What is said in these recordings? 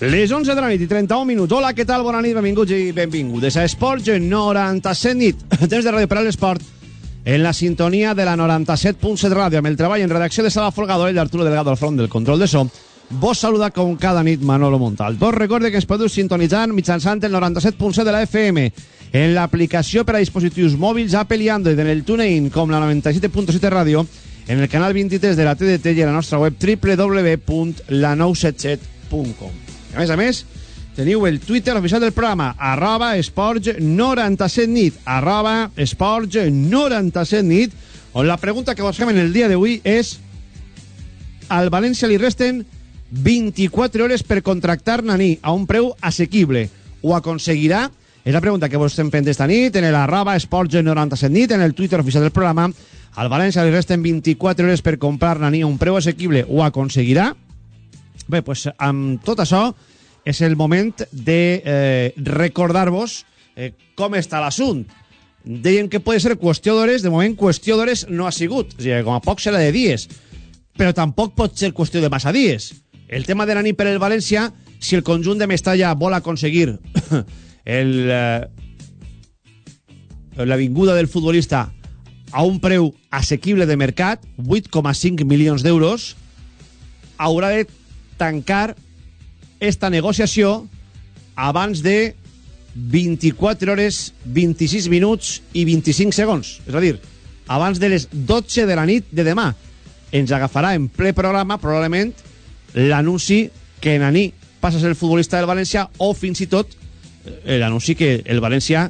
Les 11 de la nit i 31 minuts. Hola, què tal? Bona nit, benvinguts i benvingudes a Esports 97 nit. Temps de ràdio per a l'esport en la sintonia de la 97.7 ràdio amb el treball en redacció de Sala Folgado i d'Arturo Delgado al front del control de so. Vos saluda com cada nit Manolo Montal. Vos recorde que ens podeu sintonitzar mitjançant el 97.7 de la FM en l'aplicació per a dispositius mòbils Apple i Android en el TuneIn com la 97.7 ràdio en el canal 23 de la TDT i a la nostra web www.la977.com. A més a més, teniu el Twitter oficial del programa, arroba esports97nit, arroba esports97nit, on la pregunta que vos fem en el dia d'avui és al València li resten 24 hores per contractar Nani a un preu assequible. Ho aconseguirà? És la pregunta que vos estem fent esta nit en el arroba esports97nit, en el Twitter oficial del programa. Al València li resten 24 hores per comprar Nani a un preu assequible. Ho aconseguirà? Bé, pues, amb tot això és el moment de eh, recordar-vos eh, com està l'assunt. Deien que pot ser qüestió d'hores, de moment qüestió d'hores no ha sigut. O sigui, com a poc serà de dies. Però tampoc pot ser qüestió de massa dies. El tema de la nit per el València, si el conjunt de Mestalla vol aconseguir el, eh, la vinguda del futbolista a un preu assequible de mercat, 8,5 milions d'euros, haurà de tancar esta negociació abans de 24 hores, 26 minuts i 25 segons. És a dir, abans de les 12 de la nit de demà. Ens agafarà en ple programa, probablement, l'anunci que Nani passa a ser el futbolista del València o fins i tot eh, l'anunci que el València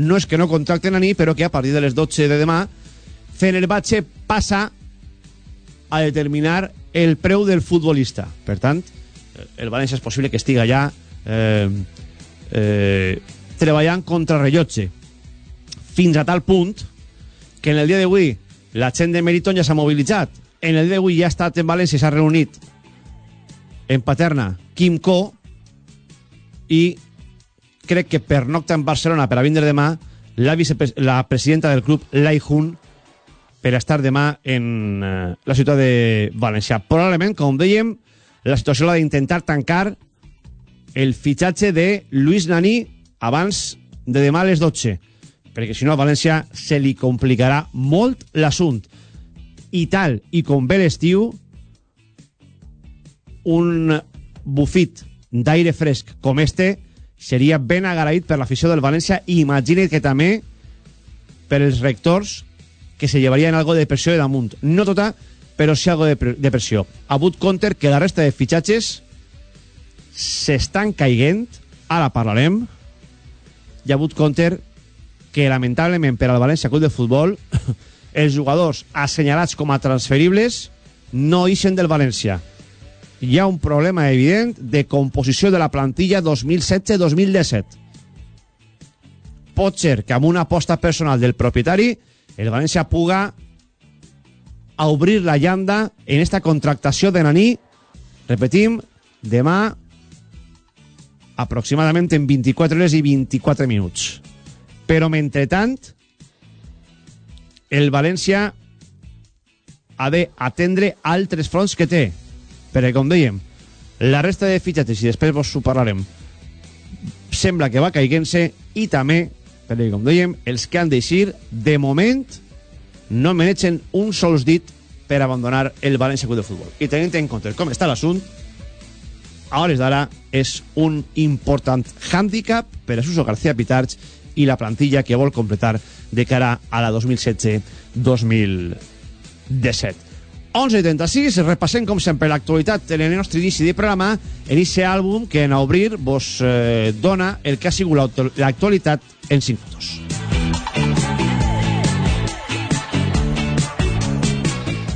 no és que no contracte Nani, però que a partir de les 12 de demà Fenerbahce passa a determinar el preu del futbolista. Per tant, el València és possible que estiga ja eh, eh, treballant contra rellotge. Fins a tal punt que en el dia d'avui la gent de Meriton ja s'ha mobilitzat. En el dia d'avui ja ha estat en València i s'ha reunit en Paterna Quim Co i crec que per nocta en Barcelona per a vindre demà la, la presidenta del club, Lai Hun, per estar demà en eh, la ciutat de València. Probablement, com dèiem, la situació l'ha d'intentar tancar el fitxatge de Luis Nani abans de demà a les 12, perquè si no a València se li complicarà molt l'assunt. I tal, i com ve l'estiu, un bufit d'aire fresc com este seria ben agraït per l'afició del València i imagina't que també per els rectors que se llevarien algo de pressió de damunt. No tota, però sí algo de, de pressió. Ha hagut compte que la resta de fitxatges s'estan caiguent, ara parlarem, hi ha hagut compte que lamentablement per al València Club de Futbol els jugadors assenyalats com a transferibles no ixen del València. Hi ha un problema evident de composició de la plantilla 2017-2017. Pot ser que amb una aposta personal del propietari el València puga a obrir la llanda en esta contractació de Naní. Repetim, demà aproximadament en 24 hores i 24 minuts. Però, mentretant, el València ha d'atendre altres fronts que té. Perquè, com dèiem, la resta de fitxatges, i després vos ho parlarem, sembla que va caiguent-se i també, perquè, com dèiem, els que han d'eixir, de moment, no mereixen un sols dit per abandonar el València Club de Futbol. I tenint en compte com està l'assunt, a hores d'ara és un important hàndicap per a Suso García Pitarch i la plantilla que vol completar de cara a la 2016-2017. 11.36, repassem com sempre l'actualitat en el nostre inici de programa, en aquest àlbum que en obrir vos eh, dona el que ha sigut l'actualitat en 5 fotos.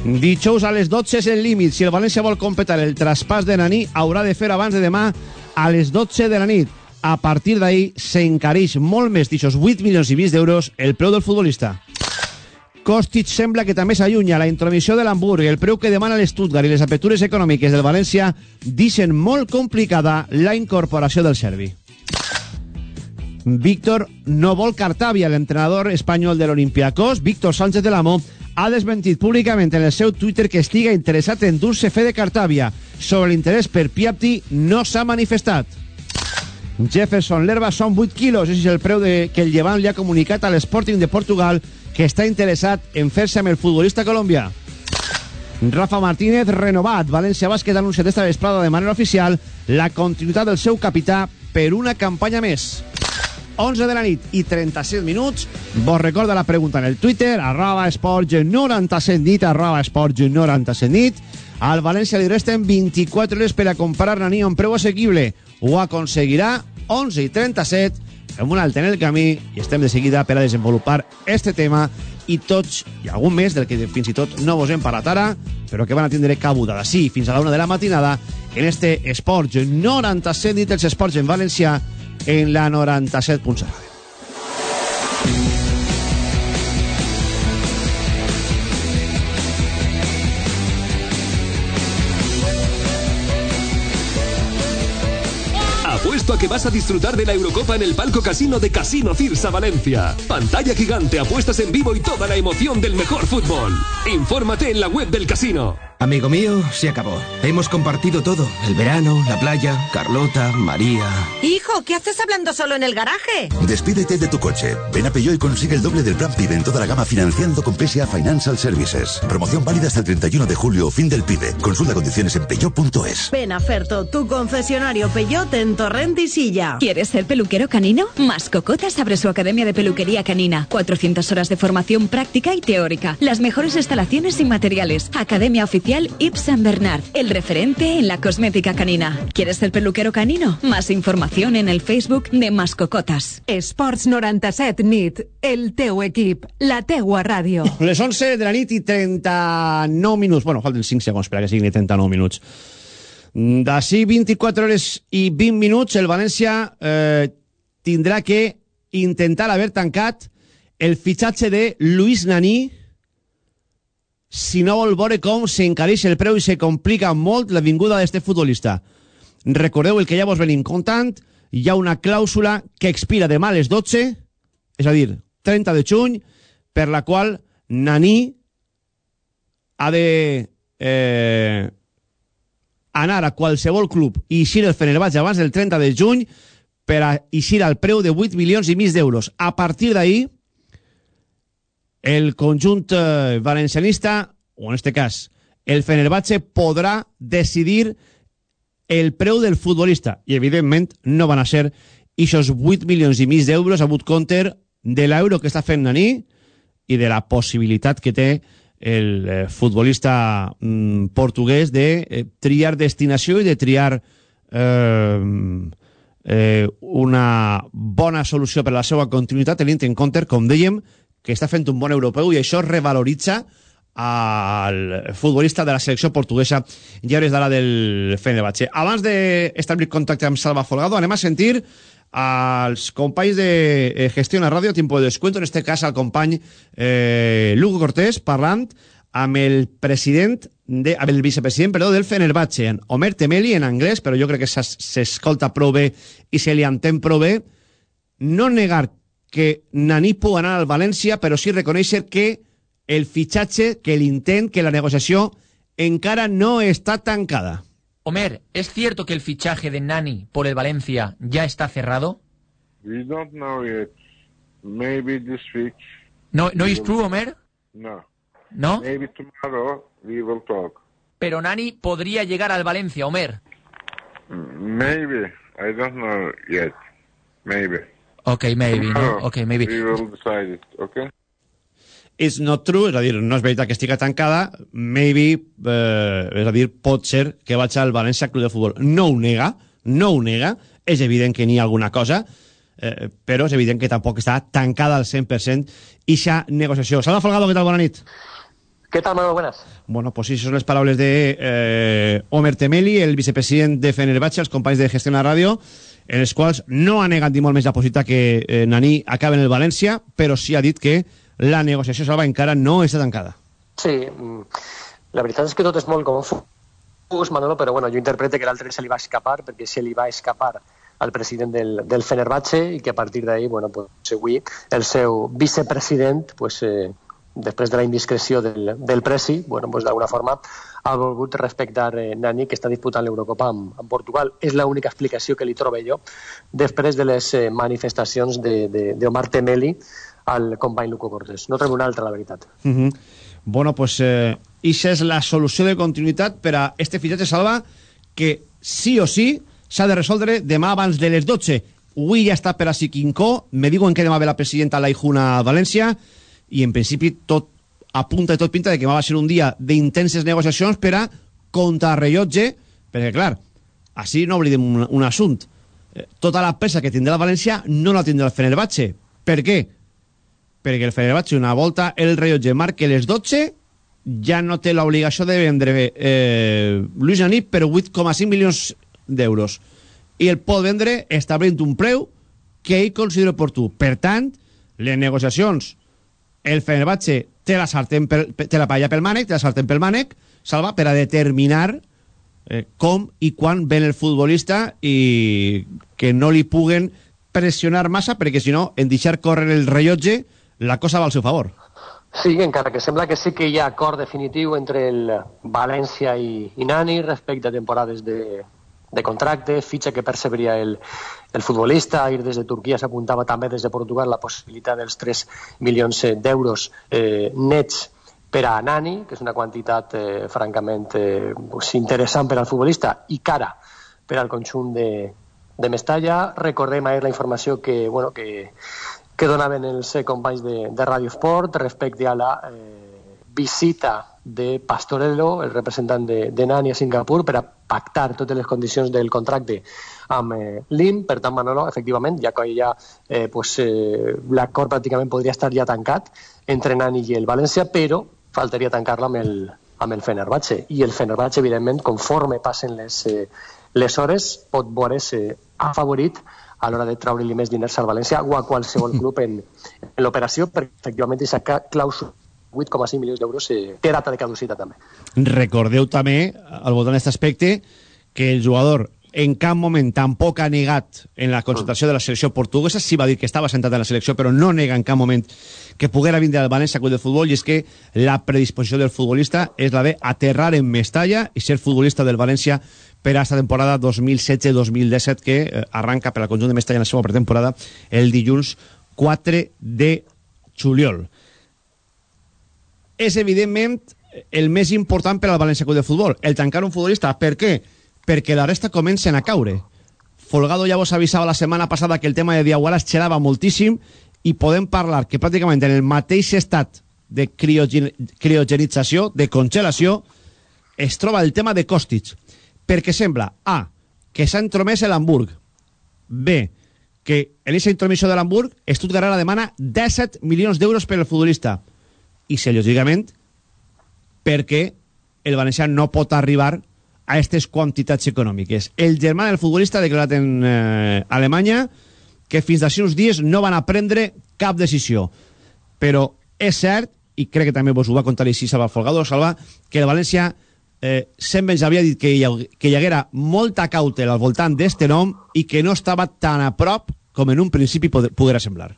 Dijous a les 12 és el límit. Si el València vol completar el traspàs de Naní, haurà de fer abans de demà a les 12 de la nit. A partir d'ahir s'encareix molt més d'aixòs 8 milions i mig d'euros el preu del futbolista. Kostic sembla que també s'allunya la intromissió de l'Hamburg, el preu que demana l'Stuttgart i les apertures econòmiques del València dicen molt complicada la incorporació del serbi. Víctor no vol Cartavia, l'entrenador espanyol de l'Olimpiakos, Víctor Sánchez de l'Amo, ha desmentit públicament en el seu Twitter que estiga interessat en dur-se fe de Cartàvia. Sobre l'interès per Piatti no s'ha manifestat. Jefferson Lerba són 8 quilos, és el preu de, que el Llevant li ha comunicat a l'Sporting de Portugal que està interessat en fer-se amb el futbolista colombià. Rafa Martínez renovat. València Bàsquet ha anunciat esta vesprada de manera oficial la continuïtat del seu capità per una campanya més. 11 de la nit i 37 minuts. Vos recorda la pregunta en el Twitter, arroba esports 97 nit, arroba esports 97 nit. Al València li resten 24 hores per a comprar Nani a un preu assequible. Ho aconseguirà 11 i 37 fem un alt en el camí i estem de seguida per a desenvolupar este tema i tots, i algun més del que fins i tot no vos hem parlat ara, però que van a cabuda d'ací fins a la una de la matinada en este Esports 97 nit els esports en valencià en la 97.7. a que vas a disfrutar de la Eurocopa en el palco casino de Casino Cirsa Valencia. Pantalla gigante, apuestas en vivo y toda la emoción del mejor fútbol. Infórmate en la web del casino. Amigo mío, se acabó. Hemos compartido todo. El verano, la playa, Carlota, María. Hijo, ¿qué haces hablando solo en el garaje? Despídete de tu coche. Ven a Peugeot y consigue el doble del plan PIB en toda la gama financiando con PSA Financial Services. Promoción válida hasta el 31 de julio, fin del PIB. Consulta condiciones en peugeot.es. Ven a Ferto, tu concesionario Peugeot en Torrent y Silla. ¿Quieres ser peluquero canino? Mascocotas abre su academia de peluquería canina. 400 horas de formación práctica y teórica. Las mejores instalaciones y materiales. Academia oficial Yves Saint Bernard, el referente en la cosmética canina. ¿Quieres ser peluquero canino? Más información en el Facebook de Mascocotas. Esports 97 nit, el teu equip, la teua ràdio. Les 11 de la nit i 39 minuts. Bueno, falten 5 segons per a que siguin 39 minuts. D'ací 24 hores i 20 minuts, el València eh, tindrà que intentar haver tancat el fitxatge de Luis Naní, si no vol veure com s'encareix el preu i se complica molt la vinguda d'este futbolista. Recordeu el que ja vos venim contant, hi ha una clàusula que expira demà a les 12, és a dir, 30 de juny, per la qual Nani ha de eh, anar a qualsevol club i eixir el Fenerbahçe abans del 30 de juny per a eixir al preu de 8 milions i mig d'euros. A partir d'ahir, el conjunt eh, valencianista, o en este cas, el Fenerbahce, podrà decidir el preu del futbolista. I, evidentment, no van a ser ixos 8 milions i mig d'euros a bout counter de l'euro que està fent Nani i de la possibilitat que té el eh, futbolista mm, portuguès de eh, triar destinació i de triar eh, eh, una bona solució per a la seva continuïtat tenint en compte, com dèiem, que està fent un bon europeu i això revaloritza al futbolista de la selecció portuguesa ja hores d'ara del Fenerbahce. Abans d'establir contacte amb Salva Folgado, anem a sentir als companys de eh, Gestión a Ràdio, Tiempo de Descuento, en este cas al company eh, Lugo Cortés, parlant amb el president de, amb el vicepresident perdó, del Fenerbahce, en Omer Temeli, en anglès, però jo crec que s'escolta prou bé i se li entén prou bé, no negar que Nani pudo ganar al Valencia, pero sí reconocer que el fichaje, que el intent, que la negociación en cara no está tancada. Omer, ¿es cierto que el fichaje de Nani por el Valencia ya está cerrado? We don't know yet. Maybe this week. No, no is true, Omer? No. ¿No? Maybe tomorrow we will talk. Pero Nani podría llegar al Valencia, Omer. Maybe. I don't know yet. Maybe. Ok, maybe, no? Ok, maybe. We will decide it, okay? It's not true, és a dir, no és veritat que estiga tancada, maybe, eh, és a dir, pot ser que vaig al València Club de Futbol. No ho nega, no ho nega, és evident que n'hi ha alguna cosa, eh, però és evident que tampoc està tancada al 100% ixa negociació. Salva Folgado, què tal? Bona nit. ¿Qué tal, Manuel? Buenas. Bueno, pues sí, son las palabras de eh, Omer Temeli, el vicepresidente de Fenerbahce, els companys de Gestió a Ràdio, en els quals no ha negat ni molt més la possibilitat que eh, Nani acabi en el València, però sí ha dit que la negociació salva encara no està tancada. Sí, la veritat és que tot és molt confús, Manolo, però bueno, jo interpreto que l'altre se li va escapar, perquè se li va escapar al president del, del Fenerbahce i que a partir d'ahir, bueno, pues, avui el seu vicepresident pues, eh, després de la indiscreció del, del Presi, bueno, pues d'alguna forma ha volgut respectar eh, Nani, que està disputant l'Eurocopa amb, amb Portugal. És l'única explicació que li trobo jo després de les eh, manifestacions d'Omar Temeli al company Luco Cortés. No trobo una altra, la veritat. Uh -huh. Bueno, pues eh, ixa és la solució de continuïtat per a este fitxatge salva que sí o sí s'ha de resoldre demà abans de les 12. Avui ja està per a Siquincó, me diuen que demà ve la presidenta Laijuna a València i en principi tot apunta i tot pinta de que va ser un dia d'intenses negociacions per a contrarrellotge, perquè clar, així no oblidem un, un assunt. Eh, tota la pesa que tindrà el València no la tindrà el Fenerbahce. Per què? perquè el Fenerbahce una volta el rellotge marque les 12 ja no té l'obligació de vendre eh, Luis Janip per 8,5 milions d'euros i el pot vendre establint un preu que ell considera oportú. Per tant, les negociacions el Fenerbahce té la, sartén per, té la paella pel mànec, té la sartén pel mànec, salva per a determinar eh, com i quan ven el futbolista i que no li puguen pressionar massa perquè si no, en deixar córrer el rellotge la cosa va al seu favor. Sí, encara que sembla que sí que hi ha acord definitiu entre el València i, i Nani respecte a temporades de, de contracte, fitxa que percebria el, el futbolista, ir des de Turquia s'apuntava també des de Portugal la possibilitat dels 3 milions d'euros eh, nets per a Nani, que és una quantitat eh, francament eh, pues, interessant per al futbolista i cara per al conjunt de, de Mestalla. Recordem ahir la informació que, bueno, que que donaven els eh, companys de, de Radio Sport respecte a la eh, visita de Pastorello, el representant de, de Nani a Singapur, per a pactar totes les condicions del contracte amb eh, l'IM. Per tant, Manolo, efectivament, ja que ja eh, pues, eh, l'acord pràcticament podria estar ja tancat entre Nani i el València, però faltaria tancar-la amb el, amb el Fenerbahce. I el Fenerbahce, evidentment, conforme passen les, eh, les hores, pot veure's eh, afavorit a l'hora de treure-li més diners al València o a qualsevol club en, en l'operació, perquè efectivament aquesta clàusula 8,5 milions d'euros eh, té data de caducitat també. Recordeu també, al voltant d'aquest aspecte, que el jugador en cap moment tampoc ha negat en la concentració de la selecció portuguesa, sí va dir que estava sentat en la selecció, però no nega en cap moment que poguera vindre al València Club de Futbol, i és que la predisposició del futbolista és la de aterrar en Mestalla i ser futbolista del València per a aquesta temporada 2016-2017 que eh, arranca per al conjunt de Mestalla en la seva pretemporada el dilluns 4 de juliol. És evidentment el més important per al València Club de Futbol, el tancar un futbolista. Per què? La resta comencen a caure. Folgado ja vos avisava la setmana passada que el tema de Diaguara es xerava moltíssim i podem parlar que pràcticament en el mateix estat de criogen criogenització, de congelació, es troba el tema de Kostic perquè sembla, A, que s'ha entromès l'Hamburg, B, que en aquesta intromissió de l'Hamburg Stuttgart ara demana 17 milions d'euros per al futbolista i se perquè el valencià no pot arribar a aquestes quantitats econòmiques. El germà del futbolista declarat en eh, Alemanya que fins d'ací uns dies no van a prendre cap decisió. Però és cert, i crec que també vos ho va contar així Salva Folgado, Salva, que el València eh, sempre ens havia dit que hi, que hi haguera molta cautela al voltant d'este nom i que no estava tan a prop com en un principi poguera semblar.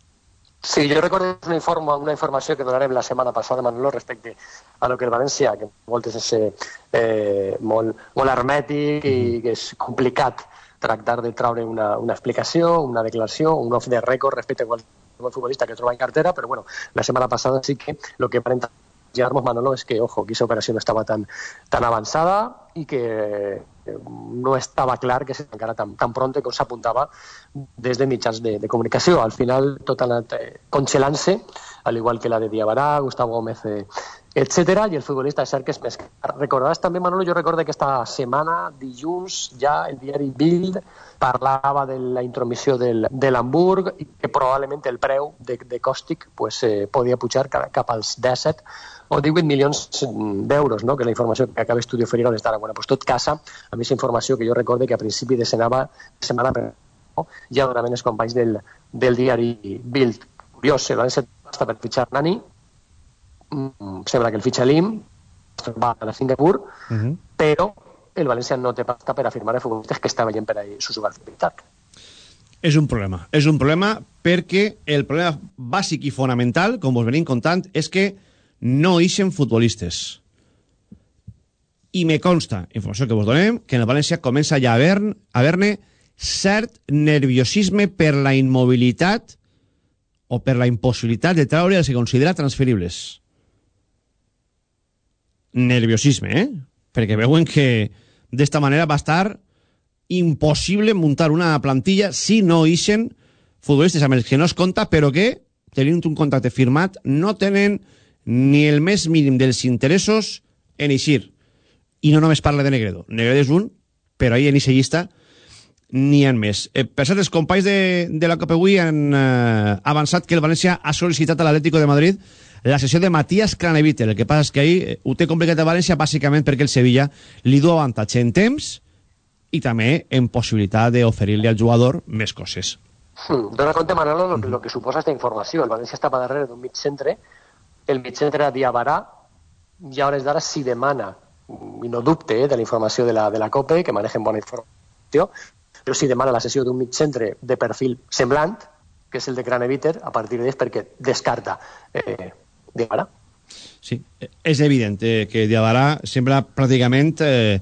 Sí, jo recordo una, informa, una informació que donarem la setmana passada, Manolo, respecte a lo que el València, que moltes és eh, molt, molt hermètic i mm-hmm. que és complicat tractar de traure una, una explicació, una declaració, un off de rècord respecte a qualsevol futbolista que troba en cartera, però bueno, la setmana passada sí que el que aparenta Germos Manolo es que, ojo, que esa operación no estaba tan, tan avanzada y que no estava clar que se tancara tan, tan pronto com s'apuntava des de mitjans de, de comunicació. Al final tot ha anat eh, congelant-se, al igual que la de Diabarà, Gustavo Gómez, eh, etc. I el futbolista és cert que és més. Recordaràs també, Manolo, jo recordo que esta setmana, dilluns, ja el diari Bild parlava de la intromissió del, de l'Hamburg i que probablement el preu de, de Còstic pues, eh, podia pujar cap als 17 o 18 milions d'euros, no? que la informació que acaba Estudio Feriro on estarà. Bueno, pues tot casa amb aquesta informació que jo recorde que a principi de setmana, setmana no? ja donaven els companys del, del diari Bild. Curiós, el València està per fitxar Nani, mm, sembla que el fitxa l'IM, va a la Singapur, uh mhm. -huh. però el València no té pasta per afirmar a futbolistes que està veient per ahir su subabilitat. És un problema. És un problema perquè el problema bàsic i fonamental, com vos venim contant, és que no ixen futbolistes. I me consta, informació que vos donem, que en el València comença ja a haver-ne haver cert nerviosisme per la immobilitat o per la impossibilitat de traure els que considera transferibles. Nerviosisme, eh? Perquè veuen que d'esta manera va estar impossible muntar una plantilla si no ixen futbolistes amb els que no es compta, però que, tenint un contracte firmat, no tenen ni el més mínim dels interessos en eixir. I no només parla de Negredo. Negredo és un, però ahir en eixa llista n'hi ha més. Eh, per cert, els companys de, de la Copa avui han eh, avançat que el València ha sol·licitat a l'Atlético de Madrid la sessió de Matías Craneviter. El que passa és que ahir eh, ho té complicat a València bàsicament perquè el Sevilla li du avantatge en temps i també en possibilitat d'oferir-li al jugador més coses. Hmm. Dóna compte, Manolo, lo que suposa aquesta informació. El València estava darrere d'un mig centre, el era Diabarà, i a hores d'ara s'hi demana, i no dubte eh, de la informació de la, de la COPE, que manegen bona informació, però s'hi demana la sessió d'un mig centre de perfil semblant, que és el de Craneviter, a partir d'ells perquè descarta eh, Diabarà. Sí, és evident eh, que Diabarà sembla pràcticament eh,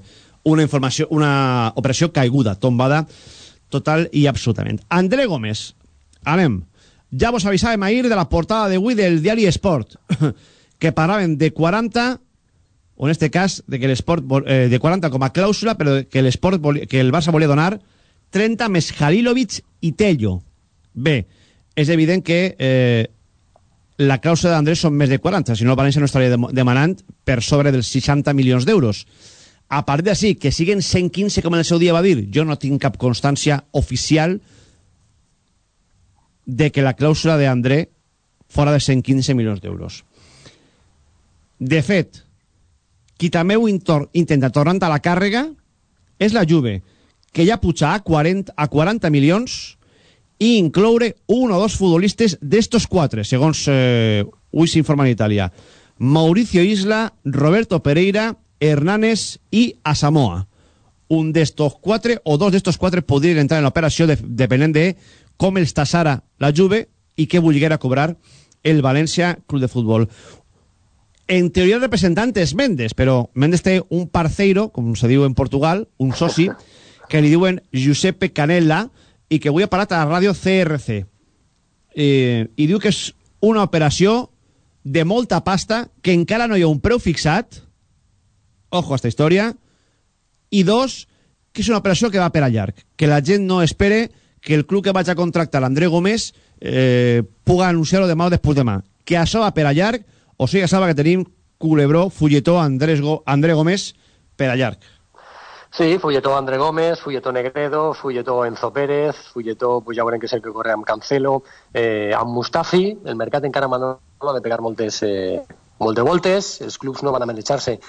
una informació, una operació caiguda, tombada, total i absolutament. André Gómez, anem. Ja vos avisàvem ahir de la portada d'avui del diari Esport, que parlaven de 40, o en este cas, de que l'Esport eh, de 40 com a clàusula, però que l'Esport que el Barça volia donar 30 més Halilovic i Tello. Bé, és evident que eh, la clàusula d'Andrés són més de 40, si no el València no estaria dem- demanant per sobre dels 60 milions d'euros. A partir d'ací, que siguen 115, com en el seu dia va dir, jo no tinc cap constància oficial de que la clàusula d'André fora de 115 milions d'euros. De fet, qui també ho intenta tornant a la càrrega és la Juve, que ja puja a 40, a 40 milions i incloure un o dos futbolistes d'estos quatre, segons eh, avui s'informa en Itàlia. Mauricio Isla, Roberto Pereira, Hernanes i Asamoa. Un d'estos quatre o dos d'estos quatre podrien entrar en l'operació de, depenent de com els tassara la Juve i què volguera cobrar el València Club de Futbol. En teoria el representant és Mendes, però Mendes té un parceiro, com se diu en Portugal, un soci, que li diuen Giuseppe Canella, i que avui ha parlat a la ràdio CRC. Eh, I diu que és una operació de molta pasta, que encara no hi ha un preu fixat, ojo a esta història, i dos, que és una operació que va per a llarg, que la gent no espere que el club que vaig a contractar l'André Gómez eh, puga anunciar-ho demà o després demà. Que això va per a llarg, o sigui, ja sabe que tenim culebró, fulletó, Andrés Go André Gómez per a llarg. Sí, fulletó André Gómez, fulletó Negredo, fulletó Enzo Pérez, fulletó, pues ja veurem que és el que corre amb Cancelo, eh, amb Mustafi, el mercat encara Manolo, ha de pegar moltes, eh, moltes voltes, els clubs no van a manejar-se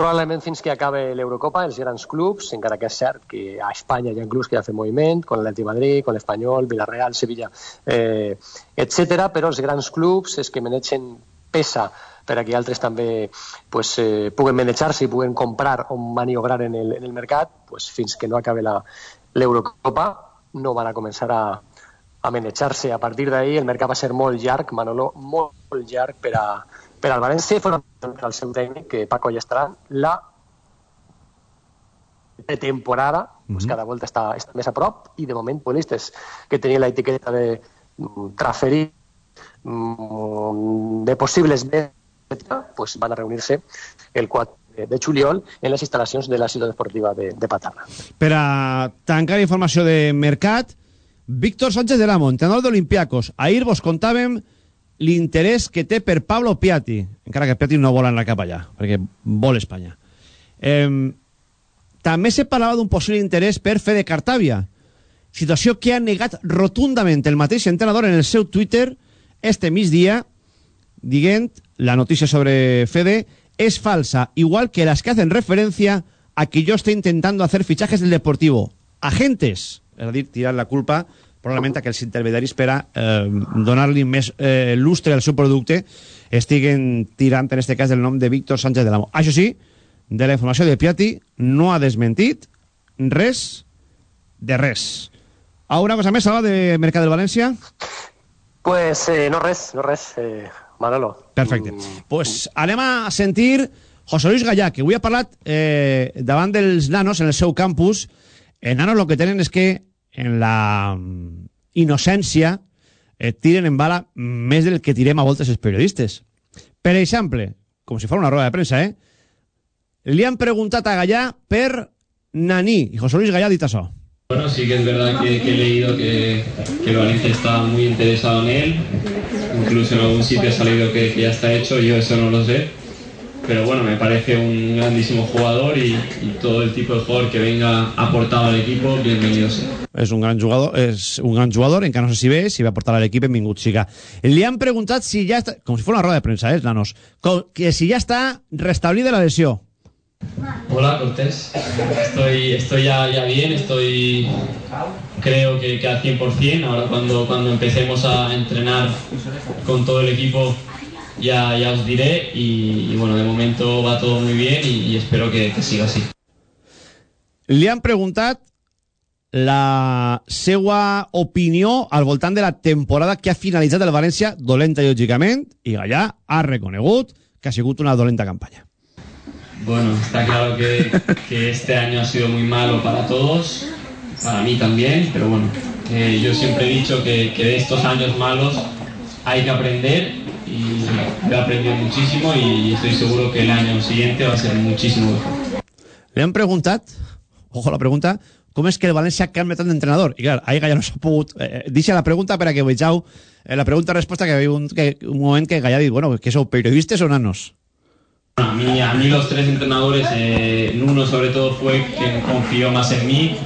probablement fins que acabe l'Eurocopa, els grans clubs, encara que és cert que a Espanya hi ha clubs que ja fan moviment, con l'Atleti Madrid, con l'Espanyol, Villarreal, Sevilla, eh, etc. però els grans clubs és que manegen pesa per a que altres també pues, eh, puguen manejar-se i puguen comprar o maniobrar en el, en el mercat, pues, fins que no acabe l'Eurocopa no van a començar a, a manejar-se. A partir d'ahir el mercat va ser molt llarg, Manolo, molt, molt llarg per, a, per al València per al seu tècnic, que Paco Llestran, la pretemporada, pues, cada volta està, està més a prop i de moment futbolistes que tenien l'etiqueta de mm, transferir mm, de possibles pues van a reunir-se el 4 de- juliol en les instal·lacions de la ciutat esportiva de, de Paterna. Per a tancar informació de mercat, Víctor Sánchez de Lamo, entrenador d'Olimpiakos. Ahir vos contàvem l'interès que té per Pablo Piatti, encara que Piatti no vol anar cap allà, perquè vol Espanya. Eh, també se parlava d'un possible interès per Fede Cartavia, situació que ha negat rotundament el mateix entrenador en el seu Twitter este migdia, dient la notícia sobre Fede es falsa, igual que las que hacen referencia a que yo estoy intentando hacer fichajes del Deportivo. Agentes, és a dir, tirar la culpa que els intermediaris per a eh, donar-li més eh, lustre al seu producte estiguen tirant, en este cas, del nom de Víctor Sánchez de l'Amo. Això sí, de la informació de Piatti no ha desmentit res de res. Alguna cosa més, Salva, de Mercat del València? Pues eh, no res, no res, eh, Manolo. Perfecte. pues anem a sentir José Luis Gallà, que avui ha parlat eh, davant dels nanos en el seu campus. Els nanos el que tenen és que en la mm, innocència eh, tiren en bala més del que tirem a voltes els periodistes. Per exemple, com si fos una roda de premsa, eh? Li han preguntat a Gallà per Nani, i José Luis Gallà ha dit això. Bueno, sí que es verdad que, que he leído que, que Valencia está muy interesado en él. Incluso en algún sitio ha salido que, que ya está hecho, yo eso no lo sé. Pero bueno, me parece un grandísimo jugador y, y todo el tipo de jugador que venga aportado al equipo, bienvenido sea. És un gran jugador, és un gran jugador, encara no sé si ve, si va portar a l'equip, benvingut siga. Li han preguntat si ja està, com si fos una roda de premsa, eh, nanos, com, que si ja està restablida la lesió. Hola Cortés, estoy, estoy ya, ya bien, estoy creo que, que al 100%, ahora cuando, cuando empecemos a entrenar con todo el equipo ya, ya os diré y, y bueno, de momento va todo muy bien y, y espero que, que siga así. Li han preguntat la seua opinió al voltant de la temporada que ha finalitzat el València, dolenta lògicament, i Gallà ha reconegut que ha sigut una dolenta campanya. Bueno, está claro que, que este año ha sido muy malo para todos, para mí también, pero bueno, eh, yo siempre he dicho que, que de estos años malos hay que aprender y he aprendido muchísimo y estoy seguro que el año siguiente va a ser muchísimo mejor. Li han preguntat, ojo la pregunta, com és que el València ha canviat tant d'entrenador? I clar, ahir Gallà no s'ha pogut... Eh, deixa la pregunta per a que vegeu eh, la pregunta-resposta que hi un, que, un moment que Gallà ha dit, bueno, que sou periodistes o nanos? A mí, a mí los tres entrenadores, eh, Nuno sobre todo fue quien confió más en mí,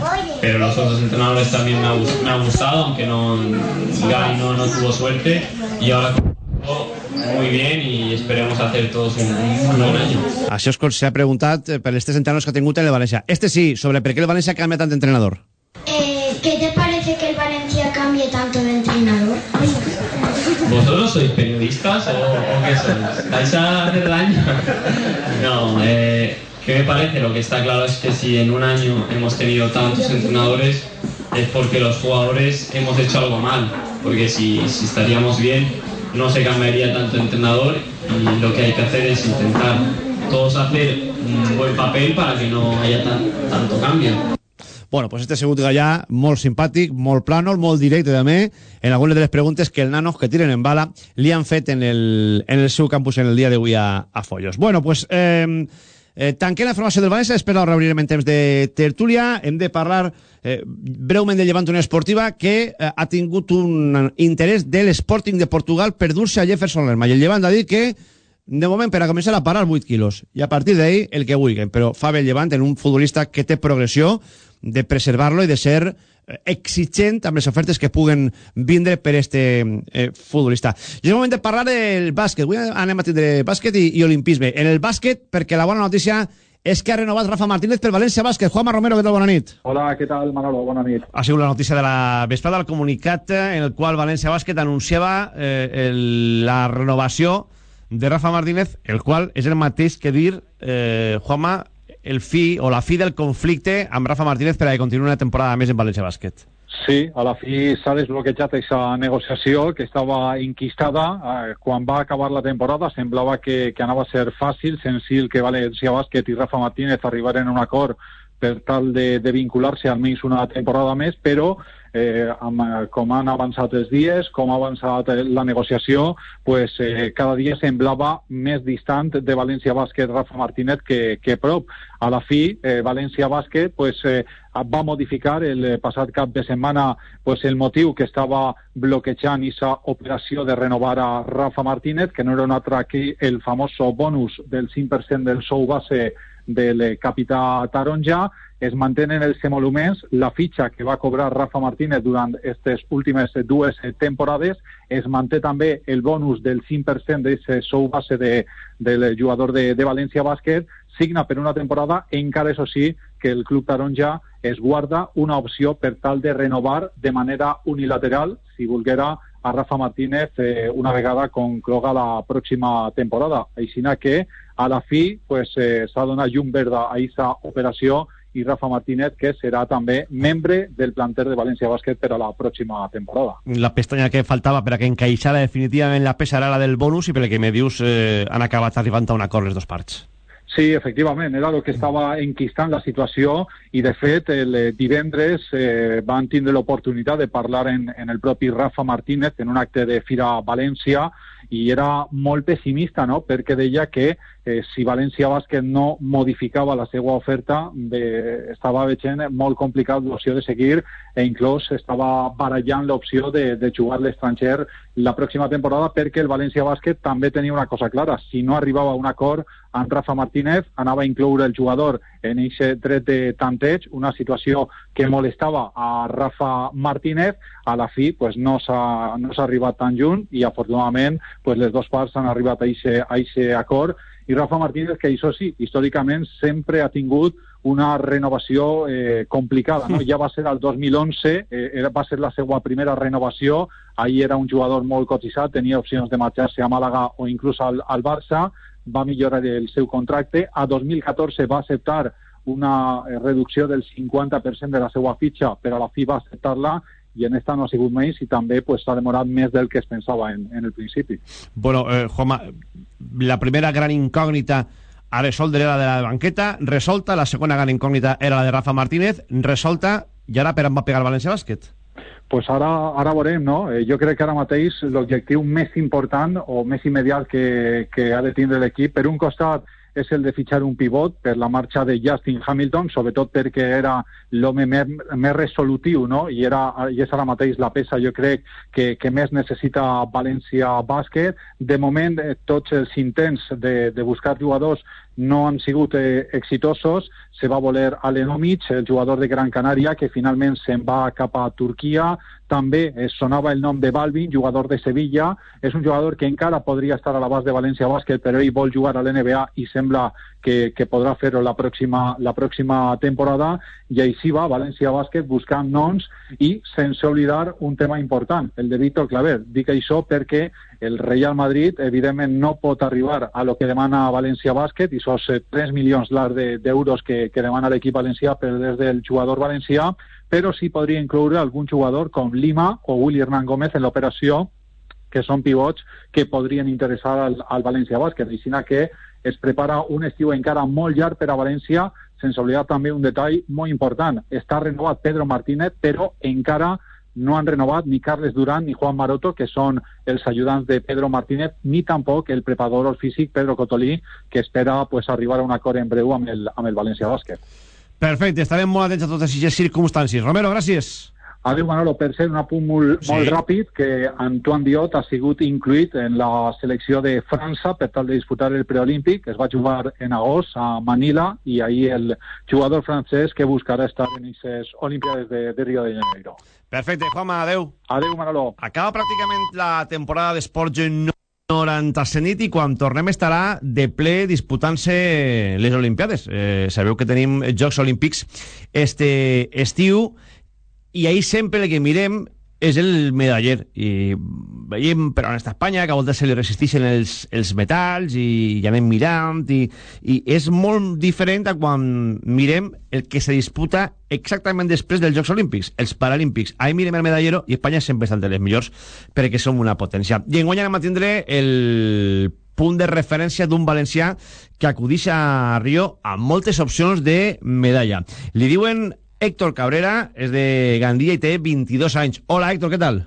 pero los otros entrenadores también me ha, me ha gustado, aunque no, Gary no, no tuvo suerte. Y ahora muy bien y esperemos hacer todos un, un buen año. Això és com s'ha preguntat eh, per els tres entrenadors que ha tingut en el València. Este sí, sobre per què el València ha canviat tant d'entrenador. Eh, ¿Qué te parece que el Valencia cambie tanto de entrenador? ¿Vosotros sois periodistas o, o qué sois? ¿Vais a hacer daño? No, eh, ¿qué me parece? Lo que está claro es que si en un año hemos tenido tantos entrenadores es porque los jugadores hemos hecho algo mal. Porque si, si estaríamos bien no se cambiaría tanto entrenador y lo que hay que hacer es intentar todos hacer un buen papel para que no haya tan- tanto cambio. Bueno, pues este ha sigut Gallà molt simpàtic, molt plànol, molt directe també en algunes de les preguntes que el nanos que tiren en bala li han en el, en el en el dia d'avui a, a Follos. Bueno, pues eh, eh, tanquem la formació del València, després la reobrirem en temps de tertúlia, hem de parlar eh, breument de Llevant Unió Esportiva que eh, ha tingut un interès de l'Sporting de Portugal per dur-se a Jefferson Lerma. I el Llevant ha dit que de moment per a començar a parar 8 quilos. I a partir d'ahí el que vulguin però fa bé el Llevant en un futbolista que té progressió de preservar-lo i de ser exigent amb les ofertes que puguen vindre per este eh, futbolista. I és el moment de parlar del bàsquet. Avui anem a tindre bàsquet i, i olimpisme. En el bàsquet, perquè la bona notícia és que ha renovat Rafa Martínez per València Bàsquet. Juanma Romero, què tal? Bona nit. Hola, què tal, Manolo? Bona nit. Ha sigut la notícia de la vesprada, el comunicat eh, en el qual València Bàsquet anunciava eh, el, la renovació de Rafa Martínez, el qual és el mateix que dir, eh, Juanma, el fi o la fi del conflicte amb Rafa Martínez per a que continuï una temporada més en València Bàsquet. Sí, a la fi s'ha desbloquejat aquesta negociació que estava inquistada. Eh, quan va acabar la temporada semblava que, que anava a ser fàcil, senzill que València Bàsquet i Rafa Martínez arribaren a un acord per tal de, de vincular-se almenys una temporada més, però eh, amb, eh, com han avançat els dies, com ha avançat eh, la negociació, pues, eh, cada dia semblava més distant de València Bàsquet Rafa Martínez que, que prop. A la fi, eh, València Bàsquet pues, eh, va modificar el eh, passat cap de setmana pues, el motiu que estava bloquejant aquesta operació de renovar a Rafa Martínez, que no era un altre que el famoso bonus del 5% del sou base del eh, capità taronja, es mantenen els emoluments, la fitxa que va cobrar Rafa Martínez durant aquestes últimes dues temporades, es manté també el bonus del 5% d'aquest sou base de, del jugador de, de València Bàsquet, signa per una temporada, encara això sí que el club taronja es guarda una opció per tal de renovar de manera unilateral, si volguera, a Rafa Martínez eh, una vegada concloga la pròxima temporada. Així que a la fi pues, eh, s'ha donat llum verda a aquesta operació i Rafa Martínez, que serà també membre del planter de València Bàsquet per a la pròxima temporada. La pestanya que faltava per a que encaixara definitivament la peça era la del bonus i pel que me dius eh, han acabat arribant a un acord les dos parts. Sí, efectivament, era el que estava enquistant la situació i, de fet, el eh, divendres eh, van tindre l'oportunitat de parlar en, en el propi Rafa Martínez en un acte de Fira València i era molt pessimista, no?, perquè deia que eh, si València Bàsquet no modificava la seva oferta, de, estava veient molt complicat l'opció de seguir e inclús estava barallant l'opció de, de jugar l'estranger la pròxima temporada perquè el València Bàsquet també tenia una cosa clara, si no arribava a un acord amb Rafa Martínez, anava a incloure el jugador en aquest dret de tanteig, una situació que molestava a Rafa Martínez, a la fi pues, no s'ha no arribat tan junt i afortunadament pues, les dues parts han arribat a aquest acord. I Rafa Martínez, que això sí, històricament sempre ha tingut una renovació eh, complicada. No? Ja va ser el 2011, eh, era, va ser la seva primera renovació, ahir era un jugador molt cotitzat, tenia opcions de marxar-se a Màlaga o inclús al, al Barça, va millorar el seu contracte, a 2014 va acceptar una eh, reducció del 50% de la seva fitxa, però a la fi va acceptar-la i en esta no ha sigut més i també s'ha pues, demorat més del que es pensava en, en el principi. Bueno, eh, Juanma, la primera gran incògnita a resoldre era la de la banqueta, resolta, la segona gran incògnita era la de Rafa Martínez, resolta, i ara per on va pegar el València Bàsquet? pues ara, ara veurem, no? Eh, jo crec que ara mateix l'objectiu més important o més immediat que, que ha de tindre l'equip, per un costat, és el de fitxar un pivot per la marxa de Justin Hamilton, sobretot perquè era l'home més, més resolutiu, no? I, era, I és ara mateix la peça, jo crec, que, que més necessita València Bàsquet. De moment, eh, tots els intents de, de buscar jugadors no han sigut eh, exitosos. Se va voler Alenomic, el jugador de Gran Canària, que finalment se'n va cap a Turquia. També eh, sonava el nom de Balvin, jugador de Sevilla. És un jugador que encara podria estar a l'abast de València Bàsquet, però ell vol jugar a l'NBA i sembla que, que podrà fer-ho la, pròxima, la pròxima temporada. I així va València Bàsquet buscant noms i sense oblidar un tema important, el de Víctor Claver. Dic això perquè el Real Madrid, evidentment, no pot arribar a lo que demana València Bàsquet i són 3 milions d'euros que, que demana l'equip valencià per des del jugador valencià, però sí podria incloure algun jugador com Lima o Willy Hernán Gómez en l'operació que són pivots que podrien interessar al, al València Bàsquet. I que es prepara un estiu encara molt llarg per a València, sense oblidar també un detall molt important. Està renovat Pedro Martínez, però encara no han renovat ni Carles Durán ni Juan Maroto, que són els ajudants de Pedro Martínez, ni tampoc el preparador físic Pedro Cotolí, que espera pues, arribar a un acord en breu amb el, amb el València Bàsquet. Perfecte, estarem molt atents a totes aquestes circumstàncies. Romero, gràcies. Adéu, Manolo. Per ser un apunt molt, sí. molt ràpid, que Antoine Diot ha sigut incluït en la selecció de França per tal de disputar el preolímpic. Es va jugar en agost a Manila i ahir el jugador francès que buscarà estar en aquestes Olimpiades de, de Rio de Janeiro. Perfecte, Juanma, adeu. Adeu, Manolo. Acaba pràcticament la temporada d'esports 90 nit i quan tornem estarà de ple disputant-se les Olimpiades. Eh, sabeu que tenim Jocs Olímpics este estiu i ahir sempre el que mirem és el medaller i veiem per on està Espanya que a voltes se li resisteixen els, els metalls i ja anem mirant i, i és molt diferent a quan mirem el que se disputa exactament després dels Jocs Olímpics, els Paralímpics. Ahir mirem el medallero i Espanya sempre està entre les millors perquè som una potència. I en guany anem a tindre el punt de referència d'un valencià que acudix a Rio amb moltes opcions de medalla. Li diuen Héctor Cabrera, és de Gandia i té 22 anys. Hola, Héctor, què tal?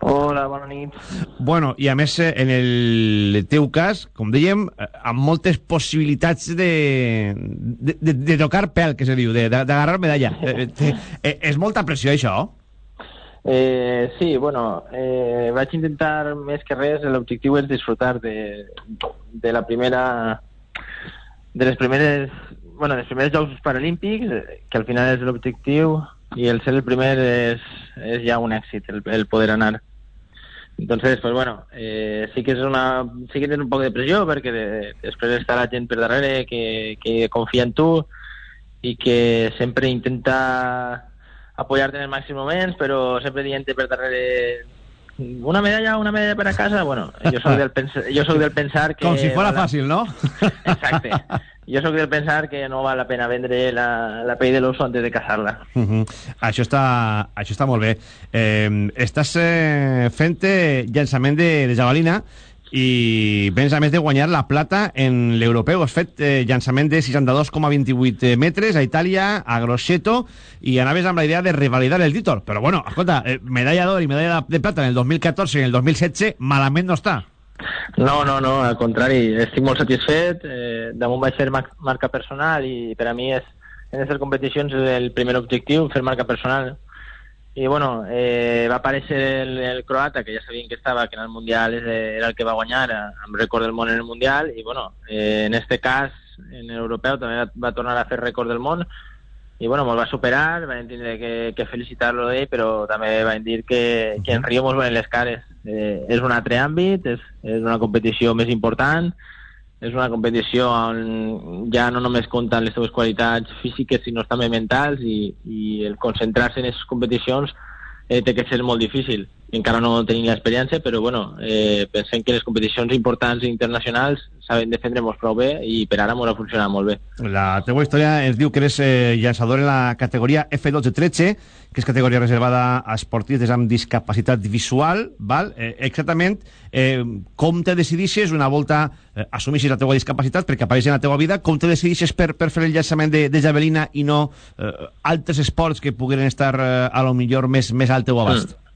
Hola, bona nit. Bueno, i a més, eh, en el teu cas, com dèiem, eh, amb moltes possibilitats de, de, de, de tocar pèl, que se diu, d'agarrar medalla. Eh, és molta pressió, això? Eh, sí, bueno, eh, vaig intentar més que res, l'objectiu és disfrutar de, de la primera de les primeres bueno, els primers Jocs Paralímpics, eh, que al final és l'objectiu, i el ser el primer és, és ja un èxit, el, el poder anar. Entonces, pues bueno, eh, sí que és una, sí que tens un poc de pressió perquè de, després està la gent per darrere que, que confia en tu i que sempre intenta apoyar-te en els màxims moments, però sempre dient per darrere una medalla, una medalla per a casa, bueno, jo soc del, pens jo soc del pensar que... Com si fora la- fàcil, no? Exacte. Jo sóc del pensar que no val la pena vendre la, la pell de l'oso antes de cazar-la. Uh -huh. això, està, això està molt bé. Eh, estàs eh, fent eh, llançament de, de javelina i vens a més de guanyar la plata en l'europeu. Has fet eh, llançament de 62,28 metres a Itàlia, a Grosseto, i anaves amb la idea de revalidar el títol. Però bueno, escolta, eh, medalla d'or i medalla de plata en el 2014 i en el 2016, malament no està. No, no, no, al contrari, estic molt satisfet. Eh, damunt vaig fer mar marca personal i per a mi és, en aquestes competicions el primer objectiu, fer marca personal. I bueno, eh, va aparèixer el, el croata, que ja sabien que estava, que en el Mundial era el que va guanyar eh, amb rècord del món en el Mundial, i bueno, eh, en este cas, en l'europeu també va, tornar a fer rècord del món, i bueno, me'l va superar, vam tindre que, que felicitar-lo d'ell, però també vam dir que, que en Rio mos venen les cares. Eh, és un altre àmbit, és, és una competició més important, és una competició on ja no només compten les teves qualitats físiques, sinó també mentals, i, i el concentrar-se en aquestes competicions eh, té que ser molt difícil. Encara no tenim l'experiència, però bueno, eh, pensem que les competicions importants internacionals saben defendre-nos prou bé i per ara ha funcionat molt bé. La teua història ens diu que eres eh, llançador en la categoria F12-13, que és categoria reservada a esportistes amb discapacitat visual, val? Eh, exactament eh, com te decidixes una volta eh, assumixis la teua discapacitat perquè apareix en la teua vida, com te decidixes per, per fer el llançament de, de javelina i no eh, altres esports que puguen estar eh, a lo millor més, més al teu abast? Mm.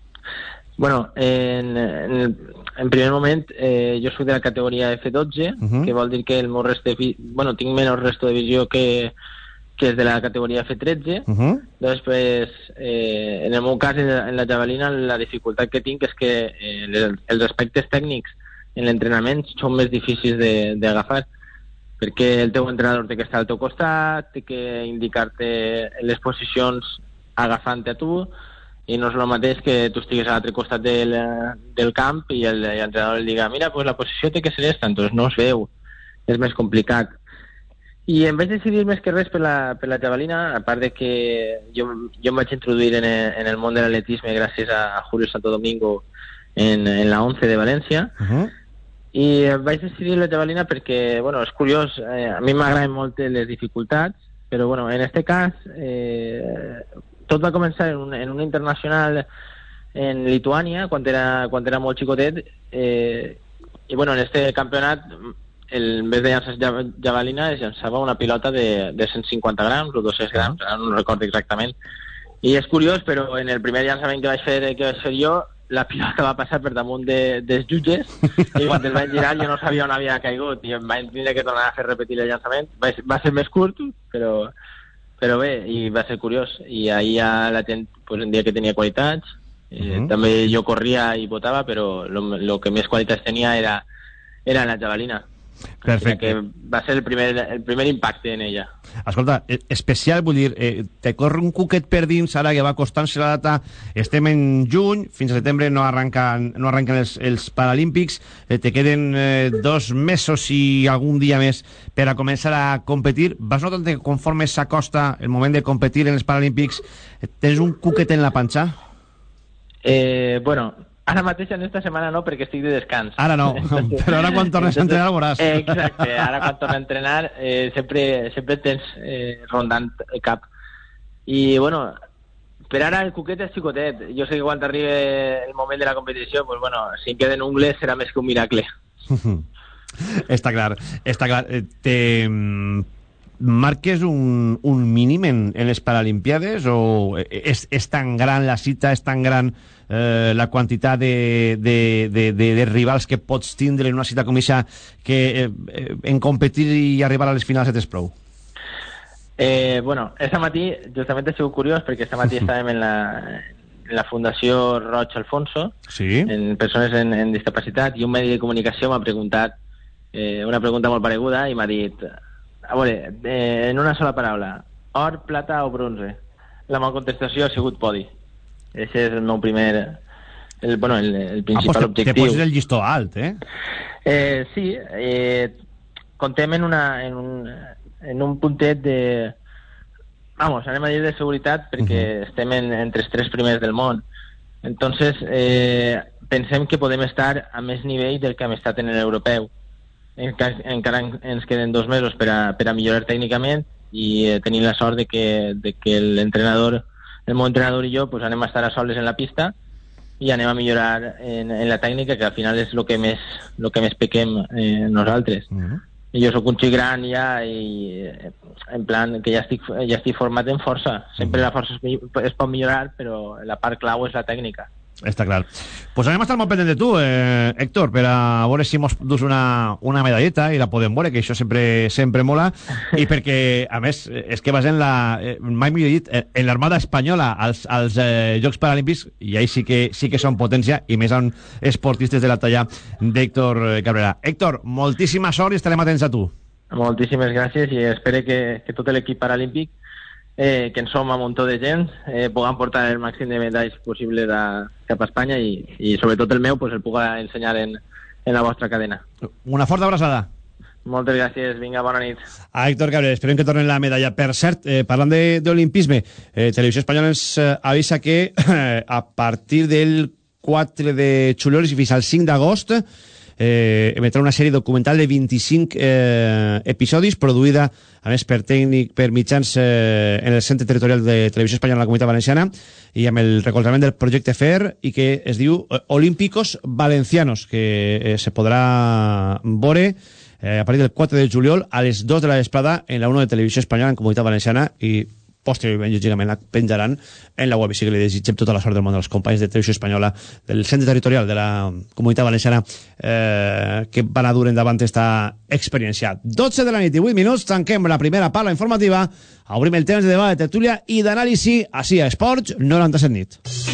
Bueno, en, en, en primer moment, eh, jo soc de la categoria F12, Mhm. que vol dir que el meu resto de, bueno, tinc menys resto de visió que, que és de la categoria F13. Uh -huh. Després, eh, en el meu cas, en la, en la javelina, la dificultat que tinc és que eh, les, els aspectes tècnics en l'entrenament són més difícils de- d'agafar perquè el teu entrenador té que estar al teu costat, té que indicar-te les posicions agafant-te a tu, i no és el mateix que tu estiguis a l'altre costat del, del camp i l'entrenador li diga mira, pues la posició té que ser esta, entonces no es veu, és més complicat. I em vaig decidir més que res per la, per la javelina, a part de que jo, jo em vaig introduir en el, en el món de l'atletisme gràcies a, Julio Santo Domingo en, en la 11 de València, Uh -huh. i vaig decidir la javelina perquè, bueno, és curiós, eh, a mi m'agraden molt les dificultats, però, bueno, en este cas, eh, tot va començar en un, en un internacional en Lituània, quan era, quan era molt xicotet, eh, i, bueno, en este campionat, el, en vez de llançar ja- javelina, es llançava una pilota de, de 150 grams o 200 grams, ara no recordo exactament. I és curiós, però en el primer llançament que vaig fer, que vaig fer jo, la pilota va passar per damunt de, dels jutges i quan el vaig girar jo no sabia on havia caigut i em vaig tindre que tornar a fer repetir el llançament. Va, va ser més curt, però, però bé, i va ser curiós. I ahir ja la gent pues, em deia que tenia qualitats. Eh, Mhm. També jo corria i votava, però el que més qualitats tenia era, era la javelina. Perfecte. Que va ser el primer, el primer impacte en ella. Escolta, eh, especial, vull dir, eh, te corre un cuquet per dins, ara que va costant-se la data, estem en juny, fins a setembre no arranquen, no arranquen els, els Paralímpics, eh, te queden eh, dos mesos i algun dia més per a començar a competir. Vas notant que conforme s'acosta el moment de competir en els Paralímpics, eh, tens un cuquet en la panxa? Eh, bueno, ara mateix en esta setmana no, perquè estic de descans. Ara no, però ara quan tornes a entrenar ho veuràs. Eh, exacte, ara quan torno a entrenar eh, sempre, sempre tens eh, rondant el cap. I, bueno, per ara el cuquet és xicotet. Jo sé que quan arribi el moment de la competició, pues, bueno, si em queden ungles serà més que un miracle. està clar, està clar. Eh, Te mm, marques un, un mínim en, en les Paralimpiades o és, és tan gran la cita, és tan gran eh, la quantitat de, de, de, de, de rivals que pots tindre en una cita com aquesta que eh, eh, en competir i arribar a les finals et és prou? Eh, bueno, esta matí, justament he sigut curiós perquè esta matí estàvem en la, en la Fundació Roig Alfonso, Sí. en persones en, en discapacitat, i un medi de comunicació m'ha preguntat eh, una pregunta molt pareguda i m'ha dit, a veure, eh, en una sola paraula, or, plata o bronze? La meva contestació ha sigut podi. Ese és el meu primer... El, bueno, el, el Ah, pues principal te, te objectiu. poses el llistó alt, eh? Eh, sí, eh, contem en, una, en, un, en un puntet de... Vamos, anem a dir de seguretat perquè estem en, entre els tres primers del món. Entonces, eh, pensem que podem estar a més nivell del que hem estat en l'europeu. Encara, encara en- ens queden dos mesos per a, per a millorar tècnicament i eh, tenim la sort de que, de que l'entrenador, el meu entrenador i jo pues, anem a estar a soles en la pista i anem a millorar en, en la tècnica, que al final és el que més, lo que més pequem eh, nosaltres. I jo sóc un xic gran ja i eh, en plan que ja estic, ja estic format en força. Sempre la força es, es pot millorar, però la part clau és la tècnica. Està clar. Pues anem a estar molt pendent de tu, eh, Héctor, per a veure si mos dus una, una medalleta i la podem veure, que això sempre sempre mola, i perquè, a més, és que vas en la, eh, mai millor dit, eh, en l'armada espanyola als, als eh, Jocs Paralímpics, i ahí sí que, sí que són potència, i més amb esportistes de la talla d'Héctor Cabrera. Héctor, moltíssima sort i estarem atents a tu. Moltíssimes gràcies i espero que, que tot l'equip paralímpic eh, que en som un muntó de gent eh, puguem portar el màxim de medalls possible de, cap a Espanya i, i sobretot el meu pues, el puga ensenyar en, en la vostra cadena. Una forta abraçada. Moltes gràcies, vinga, bona nit. A Héctor Cabrera, esperem que tornen la medalla. Per cert, eh, parlant de- d'olimpisme, eh, Televisió Espanyola ens eh, avisa que eh, a partir del 4 de juliol i fins al 5 d'agost eh, emetrà una sèrie documental de 25 eh, episodis produïda a més per tècnic per mitjans eh, en el Centre Territorial de Televisió Espanyola a la Comunitat Valenciana i amb el recolzament del projecte FER i que es diu eh, Olímpicos Valencianos que eh, se podrà veure eh, a partir del 4 de juliol a les 2 de la vesprada en la 1 de Televisió Espanyola en Comunitat Valenciana i posteriorment, lògicament, la penjaran en la web. Així que li desitgem tota la sort del món als companys de Televisió Espanyola del Centre Territorial de la Comunitat Valenciana eh, que van a dur endavant esta experiència. 12 de la nit i 8 minuts, tanquem la primera parla informativa, obrim el temps de debat, de tertúlia i d'anàlisi així a Esports 97 nit.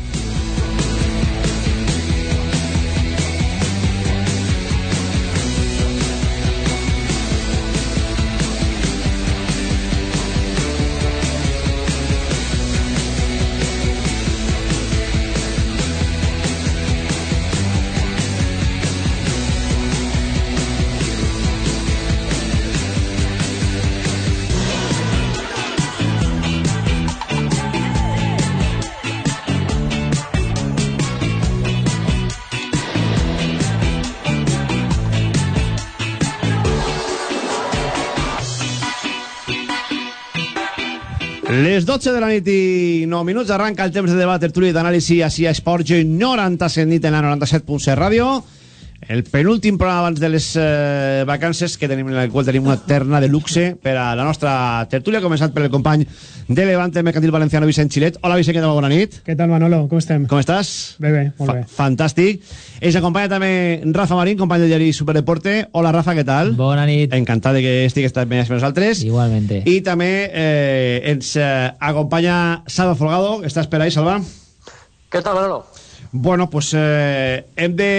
Les 12 de la nit i 9 minuts arranca el temps de debat, tertúlia d'anàlisi així a Esports 97 nit en la 97.7 ràdio. El penúltim programa abans de les eh, vacances que tenim en el qual tenim una terna de luxe per a la nostra tertúlia, començat per el company de Levante Mercantil Valenciano, Vicent Xilet. Hola, Vicent, què tal? Bona nit. Què tal, Manolo? Com estem? Com estàs? Bé, bé, molt bé. Fantàstic. Ens acompanya també Rafa Marín, company del diari Superdeporte. Hola, Rafa, què tal? Bona nit. Encantat de que estigues també amb nosaltres. Igualmente. I també eh, ens eh, acompanya Salva Folgado. Estàs per ahí, Salva? Què tal, Manolo? Bueno, pues eh, hem de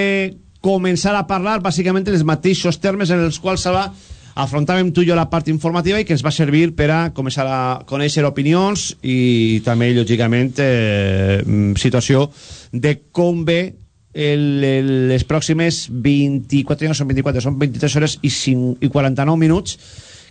començar a parlar bàsicament en els mateixos termes en els quals Salva afrontàvem tu i jo la part informativa i que ens va servir per a començar a conèixer opinions i també, lògicament, eh, mm, situació de com ve el, el, les pròximes 24, ja no són 24, són 23 hores i, 5, i 49 minuts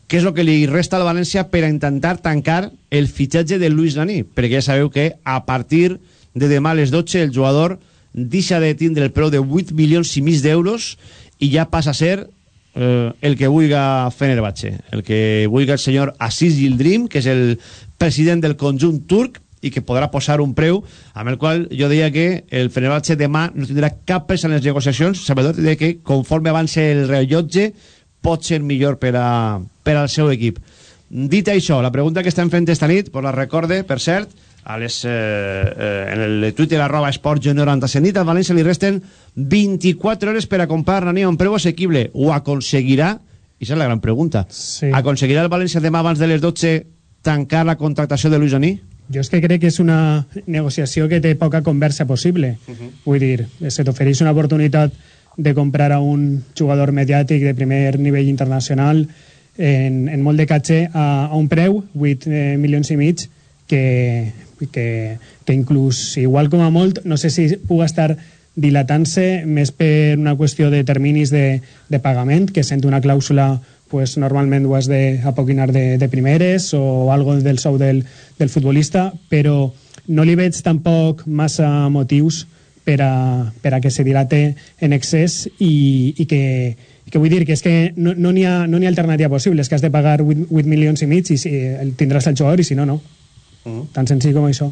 que és el que li resta al València per a intentar tancar el fitxatge de Luis Nani, perquè ja sabeu que a partir de demà a les 12 el jugador deixa de tindre el preu de 8 milions i mig d'euros i ja passa a ser eh, el que vulga Fenerbahce, el que vulga el senyor Aziz Yildirim, que és el president del conjunt turc i que podrà posar un preu amb el qual jo deia que el Fenerbahce demà no tindrà cap pes en les negociacions, sabedor de que conforme avance el rellotge pot ser millor per, a, per al seu equip. Dit això, la pregunta que estem fent esta nit, pues la recorde, per cert, a les, eh, eh, en el Twitter arroba esports 97 nit, al València li resten 24 hores per a comprar Nani a un preu assequible. Ho aconseguirà? I és la gran pregunta. Sí. Aconseguirà el València demà abans de les 12 tancar la contractació de Luis Nani? Jo és que crec que és una negociació que té poca conversa possible. Uh -huh. Vull dir, se t'ofereix una oportunitat de comprar a un jugador mediàtic de primer nivell internacional en, en molt de caché a, a un preu, 8 eh, milions i mig, que, que, que inclús, igual com a molt, no sé si puga estar dilatant-se més per una qüestió de terminis de, de pagament, que sent una clàusula pues normalment ho has d'apoquinar de, de primeres o algo del sou del, del futbolista, però no li veig tampoc massa motius per a, per a que se dilate en excés i, i que, que vull dir que és que no n'hi no ha, no ha alternativa possible, és que has de pagar 8, 8 milions i mig i si, el tindràs el jugador i si no, no. Uh -huh. Tan senzill com això.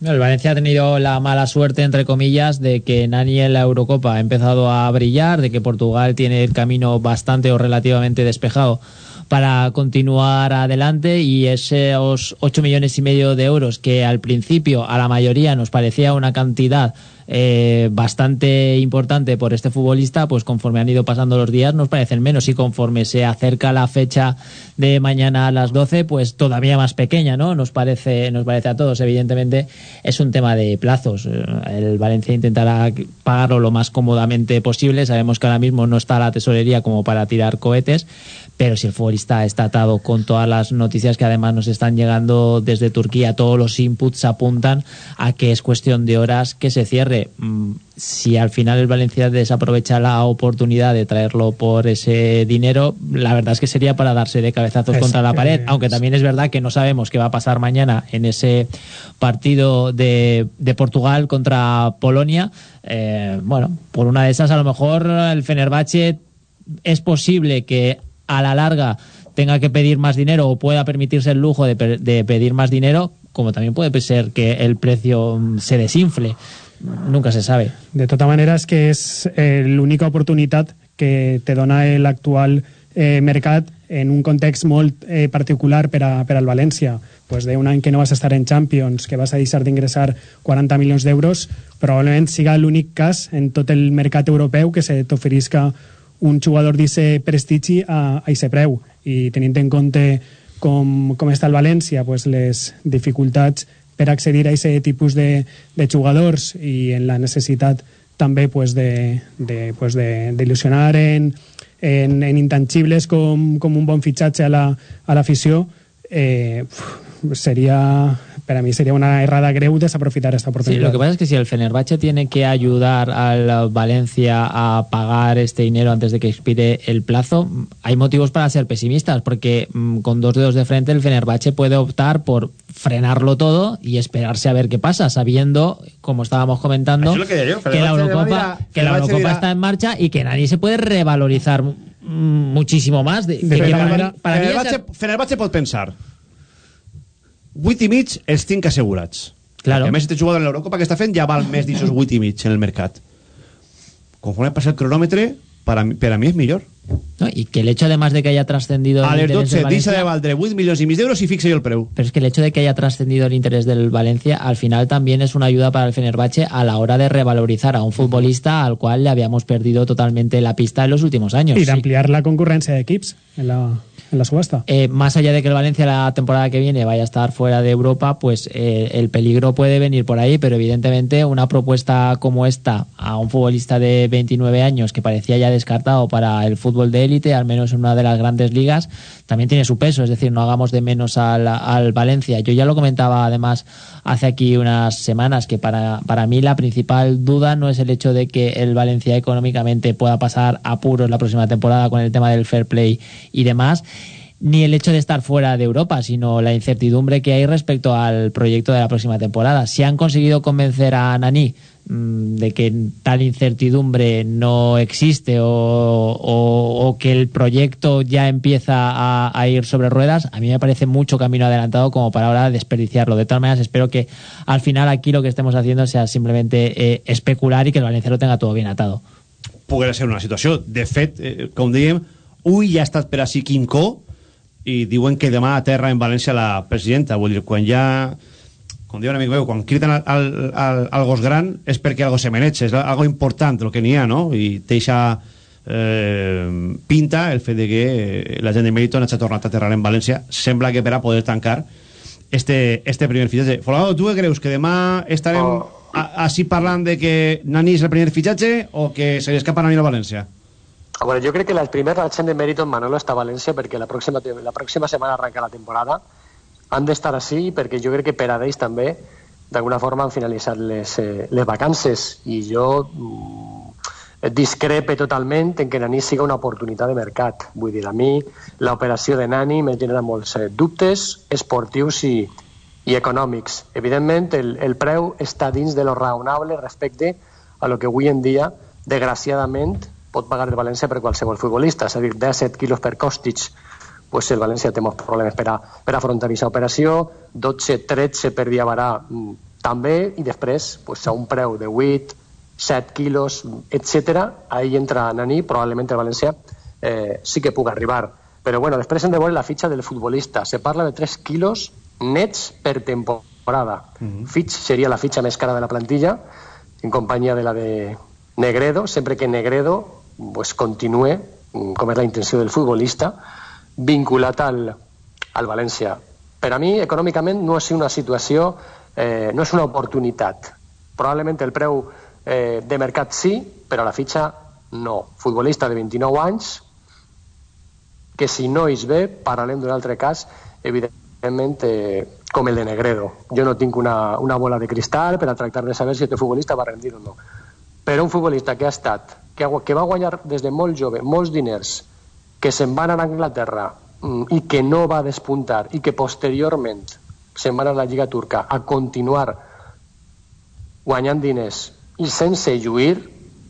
El Valencia ha tenido la mala suerte, entre comillas, de que Nani en la Eurocopa ha empezado a brillar, de que Portugal tiene el camino bastante o relativamente despejado para continuar adelante y esos 8 millones y medio de euros que al principio a la mayoría nos parecía una cantidad eh, bastante importante por este futbolista, pues conforme han ido pasando los días nos parecen menos y conforme se acerca la fecha de mañana a las 12, pues todavía más pequeña, ¿no? Nos parece, nos parece a todos, evidentemente es un tema de plazos. El Valencia intentará pagarlo lo más cómodamente posible, sabemos que ahora mismo no está la tesorería como para tirar cohetes, pero si el futbolista está atado con todas las noticias que además nos están llegando desde Turquía, todos los inputs apuntan a que es cuestión de horas que se cierre. Si al final el Valencia desaprovecha la oportunidad de traerlo por ese dinero, la verdad es que sería para darse de cabezazos es contra la pared, aunque también es verdad que no sabemos qué va a pasar mañana en ese partido de, de Portugal contra Polonia. Eh, bueno, por una de esas a lo mejor el Fenerbahce es posible que a la larga tenga que pedir más dinero o pueda permitirse el lujo de, de, pedir más dinero, como también puede ser que el precio se desinfle. Nunca se sabe. De manera, és que és eh, l'única oportunitat que te dona l'actual eh, mercat en un context molt eh, particular per, a, per al València. Pues d'un any que no vas a estar en Champions, que vas a deixar d'ingressar 40 milions d'euros, probablement siga l'únic cas en tot el mercat europeu que se t'oferisca un jugador d'aquest prestigi a aquest preu. I tenint en compte com, com està el València pues les dificultats per accedir a aquest tipus de, de jugadors i en la necessitat també pues, de, de, pues, en, en, en intangibles com, com un bon fitxatge a l'afició la, eh, seria para mí sería una errada greu desaprofitar esta oportunidad. Sí, lo que pasa es que si el Fenerbahce tiene que ayudar al Valencia a pagar este dinero antes de que expire el plazo, hay motivos para ser pesimistas, porque mmm, con dos dedos de frente el Fenerbahce puede optar por frenarlo todo y esperarse a ver qué pasa, sabiendo, como estábamos comentando, que, yo, que, la Eurocopa, que la Eurocopa dirá... está en marcha y que nadie se puede revalorizar muchísimo más. De, de que para, para Fenerbahce. Fenerbahce pensar 8 i mig els tinc assegurats. Claro. A més, este jugador en l'Eurocopa que està fent ja val més d'aixòs 8 i mig en el mercat. Conforme passa el cronòmetre, para, per a mi és millor. No, y que el hecho además de que haya trascendido a les 12 Valencia, de valdre 8 millones y mis de euros y fixe yo el preu. Pero es que el hecho de que haya trascendido el interés del Valencia al final también es una ayuda para el Fenerbahce a la hora de revalorizar a un futbolista al cual le habíamos perdido totalmente la pista en los últimos años. Y de ampliar sí. la concurrencia de equipos en la, en la subasta. Eh, más allá de que el Valencia la temporada que viene vaya a estar fuera de Europa pues eh, el peligro puede venir por ahí pero evidentemente una propuesta como esta a un futbolista de 29 años que parecía ya descartado para el fútbol de élite al menos en una de las grandes ligas, también tiene su peso, es decir, no hagamos de menos al, al Valencia. Yo ya lo comentaba además hace aquí unas semanas que para, para mí la principal duda no es el hecho de que el Valencia económicamente pueda pasar apuros la próxima temporada con el tema del fair play y demás ni el hecho de estar fuera de Europa, sino la incertidumbre que hay respecto al proyecto de la próxima temporada. Si han conseguido convencer a Nani de que tal incertidumbre no existe o, o, o que el proyecto ya empieza a, a, ir sobre ruedas, a mí me parece mucho camino adelantado como para ahora desperdiciarlo. De todas maneras, espero que al final aquí lo que estemos haciendo sea simplemente eh, especular y que el Valencia lo tenga todo bien atado. Podria ser una situació. De fet, eh, com dèiem, ui ja ha estat per així Quincó i diuen que demà aterra en València la presidenta. Vull dir, quan ja... com diu un amic meu, quan criden al, al, al, gos gran és perquè algo se menecha, és algo important el que n'hi ha, no? I deixa eh, pinta el fet de que la gent de Meriton hagi tornat a aterrar en València. Sembla que per a poder tancar este, este primer fitxatge. Folgado, tu què creus? Que demà estarem Oh. a, així parlant de que Nani és el primer fitxatge o que se li escapa Nani a València? Ah, Bueno, jo crec que el primer l'accent de mèrit en Manolo està a València perquè la pròxima, la pròxima setmana arranca la temporada. Han d'estar així perquè jo crec que per a ells també d'alguna forma han finalitzat les, eh, les vacances i jo mm, discrepe totalment en que Nani siga una oportunitat de mercat. Vull dir, a mi l'operació de Nani me genera molts eh, dubtes esportius i, i econòmics. Evidentment, el, el preu està dins de lo raonable respecte a lo que avui en dia, desgraciadament, pot pagar el València per qualsevol futbolista. És a dir, 17 quilos per Kostic, pues el València té molts problemes per, a, per afrontar aquesta operació, 12-13 per Diabarà mm, també, i després pues, a un preu de 8, 7 quilos, etc. Ahí entra Nani, probablement el València eh, sí que pugui arribar. Però bueno, després hem de veure la fitxa del futbolista. Se parla de 3 quilos nets per temporada. Fitch seria la fitxa més cara de la plantilla, en companyia de la de Negredo, sempre que Negredo pues, continue, mm, com és la intenció del futbolista, vinculat al, al València. Per a mi, econòmicament, no és una situació, eh, no és una oportunitat. Probablement el preu eh, de mercat sí, però la fitxa no. Futbolista de 29 anys, que si no és bé, parlarem d'un altre cas, evidentment, eh, com el de Negredo. Jo no tinc una, una bola de cristal per a tractar de saber si aquest futbolista va rendir o no. Però un futbolista que ha estat, que, ha, que va guanyar des de molt jove molts diners, que se'n va a Anglaterra mm, i que no va despuntar i que posteriorment se'n va a la Lliga Turca a continuar guanyant diners i sense lluir,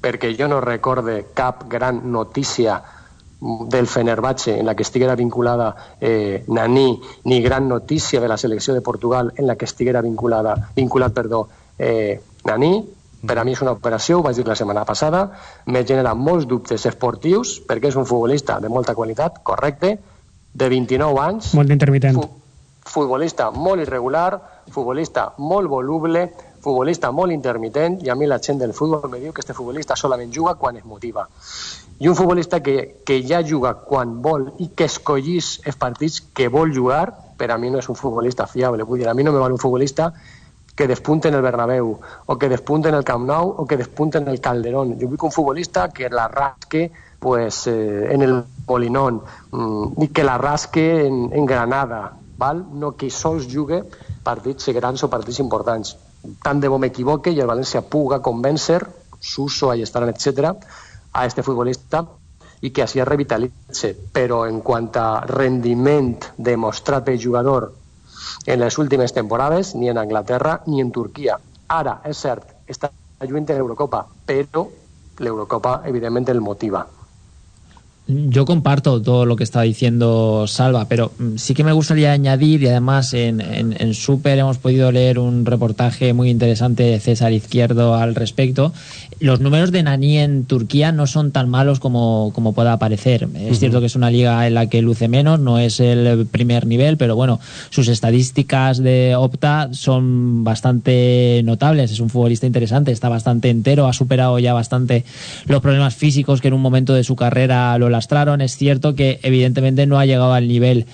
perquè jo no recorde cap gran notícia del Fenerbahce en la que estiguera vinculada eh, Nani, ni gran notícia de la selecció de Portugal en la que estiguera vinculada, vinculat perdó, eh, Nani, per a mi és una operació, ho vaig dir la setmana passada, me genera molts dubtes esportius perquè és un futbolista de molta qualitat, correcte, de 29 anys, Molt intermitent. futbolista molt irregular, futbolista molt voluble, futbolista molt intermitent, i a mi la gent del futbol me diu que este futbolista solament juga quan es motiva. I un futbolista que, que ja juga quan vol i que escollís els partits que vol jugar, per a mi no és un futbolista fiable. Vull dir, a mi no me val un futbolista que despunte en el Bernabéu, o que despunte en el Camp Nou, o que despunte en el Calderón. Jo vull un futbolista que la rasque pues, eh, en el Molinón mm, i que la rasque en, en Granada, val? no que sols jugue partits grans o partits importants. Tant de bo m'equivoque i el València puga convèncer, Suso, Ayestarán, etc., a este futbolista i que així es revitalitze. Però en quant a rendiment demostrat pel jugador en les últimes temporades, ni en Anglaterra ni en Turquia. Ara, és cert, està lluint de l'Eurocopa, però l'Eurocopa, evidentment, el motiva. Yo comparto todo lo que está diciendo Salva, pero mm, sí que me gustaría añadir, y además en, en, en Super hemos podido leer un reportaje muy interesante de César Izquierdo al respecto. Los números de Nani en Turquía no son tan malos como, como pueda parecer. Es cierto que es una liga en la que luce menos, no es el primer nivel, pero bueno, sus estadísticas de Opta son bastante notables. Es un futbolista interesante, está bastante entero, ha superado ya bastante los problemas físicos que en un momento de su carrera lo lastraron. Es cierto que evidentemente no ha llegado al nivel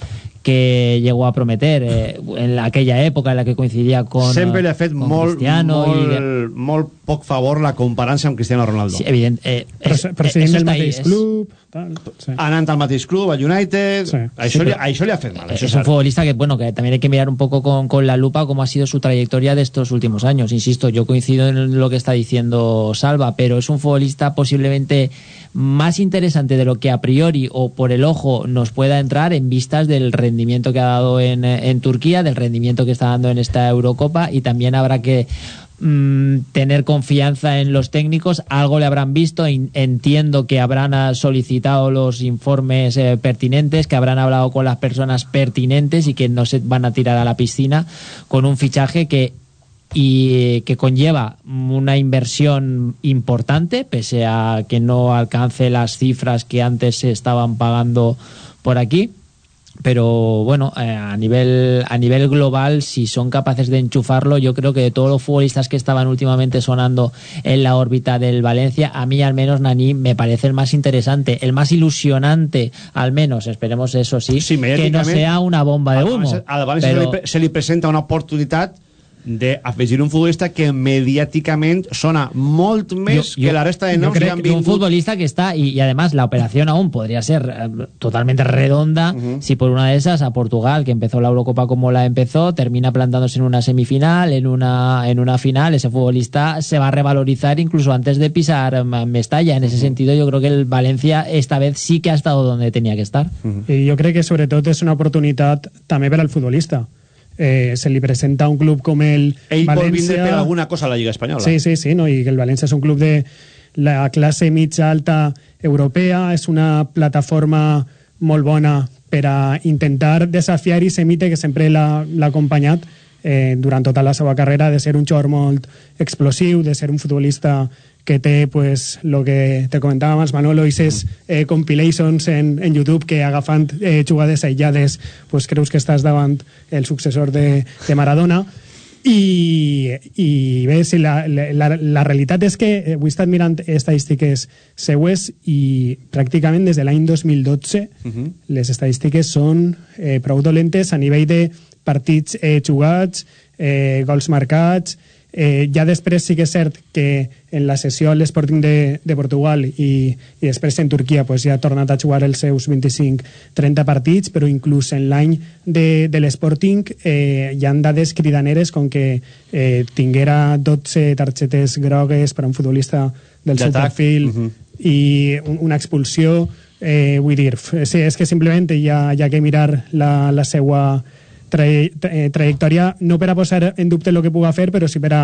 que llegó a prometer eh, en la- aquella época en la que coincidía con, Sempre li ha fet molt, Cristiano molt, i de- molt poc favor la comparança amb Cristiano Ronaldo. Sí, evident, eh, Però, es- però seguint eso el está ahí, mateix es- club... Tal, sí. Anant al mateix club, al United... Això, Sí, li, però- això li ha fet mal. Això es és un futbolista que bueno que también hay que mirar un poco con, con la lupa cómo ha sido su trayectoria de estos últimos años insisto yo coincido en lo que está diciendo Salva pero es un futbolista posiblemente más interesante de lo que a priori o por el ojo nos pueda entrar en vistas del rendimiento que ha dado en, eh, en Turquía del rendimiento que está dando en esta Eurocopa y también habrá que mm, tener confianza en los técnicos, algo le habrán visto, entiendo que habrán ah, solicitado los informes eh, pertinentes, que habrán hablado con las personas pertinentes y que no se van a tirar a la piscina con un fichaje que y que conlleva una inversión importante, pese a que no alcance las cifras que antes se estaban pagando por aquí. Pero bueno, eh, a nivel a nivel global, si son capaces de enchufarlo, yo creo que de todos los futbolistas que estaban últimamente sonando en la órbita del Valencia, a mí al menos Nani me parece el más interesante, el más ilusionante, al menos, esperemos eso sí, que no sea una bomba de humo. Al València pero- se, li, pre- se li presenta una oportunitat d'afegir un futbolista que mediàticament sona molt més Yo- yo- que la resta de noms que han que un vingut. futbolista que está y, y además la operación aún podría ser eh, totalmente redonda si por una de esas a Portugal que empezó la Eurocopa como la empezó termina plantándose en una semifinal en una en una final ese futbolista se va a revalorizar incluso antes de pisar eh, Mestalla. En ese sentido yo creo que el Valencia esta vez sí que ha estado donde tenía que estar. I jo crec que sobretot és una oportunitat també per al futbolista. Eh, se li presenta un club com el Ell vol València... vindre per alguna cosa a la Lliga Espanyola. Sí, sí, sí, no? i que el València és un club de la classe mitja alta europea, és una plataforma molt bona per a intentar desafiar i Semite, que sempre l'ha acompanyat eh, durant tota la seva carrera, de ser un jugador molt explosiu, de ser un futbolista que té, pues, lo que te comentava abans, Manolo, aquestes eh, compilations en, en YouTube que agafant eh, jugades aïllades pues, creus que estàs davant el successor de, de Maradona i, i bé, sí, la, la, la, realitat és que eh, avui he estat mirant estadístiques seues i pràcticament des de l'any 2012 Mhm. les estadístiques són eh, prou dolentes a nivell de partits eh, jugats, eh, gols marcats, Eh, ja després sí que és cert que en la sessió a l'Sporting de, de Portugal i, i després en Turquia pues, ja ha tornat a jugar els seus 25-30 partits, però inclús en l'any de, de l'Sporting eh, hi han dades cridaneres com que eh, tinguera 12 targetes grogues per a un futbolista del seu perfil Mhm. i un, una expulsió eh, vull dir, sí, és que simplement hi ha, hi ha que mirar la, la seva traje, eh, trajectòria no per a posar en dubte el que puga fer però sí per a,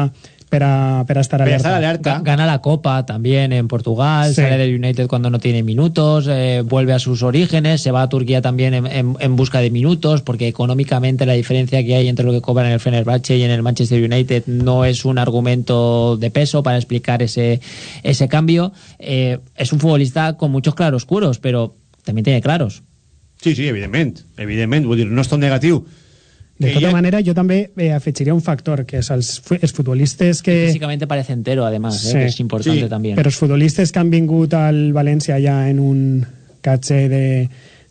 per a, per a estar alerta Ga- Gana la Copa también en Portugal, Sí. sale del United cuando no tiene minutos, eh, vuelve a sus orígenes, se va a Turquía también en, en- en busca de minutos, porque económicamente la diferencia que hay entre lo que cobran en el Fenerbahce y en el Manchester United no es un argumento de peso para explicar ese, ese cambio. Eh, es un futbolista con muchos claroscuros, pero también tiene claros. Sí, sí, evidentment. Evidentment, vull dir, no és tot negatiu. De tota manera, jo també eh, afegiria un factor, que és els, els futbolistes que... Físicamente parece entero, además, eh, que es importante también. Però els futbolistes que han vingut al València ja en un catxe de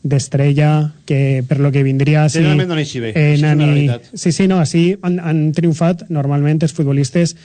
d'estrella que per lo que vindria si, Generalment no n'eixi bé. eh, és Nani, sí, sí, no, així han, han triomfat normalment els futbolistes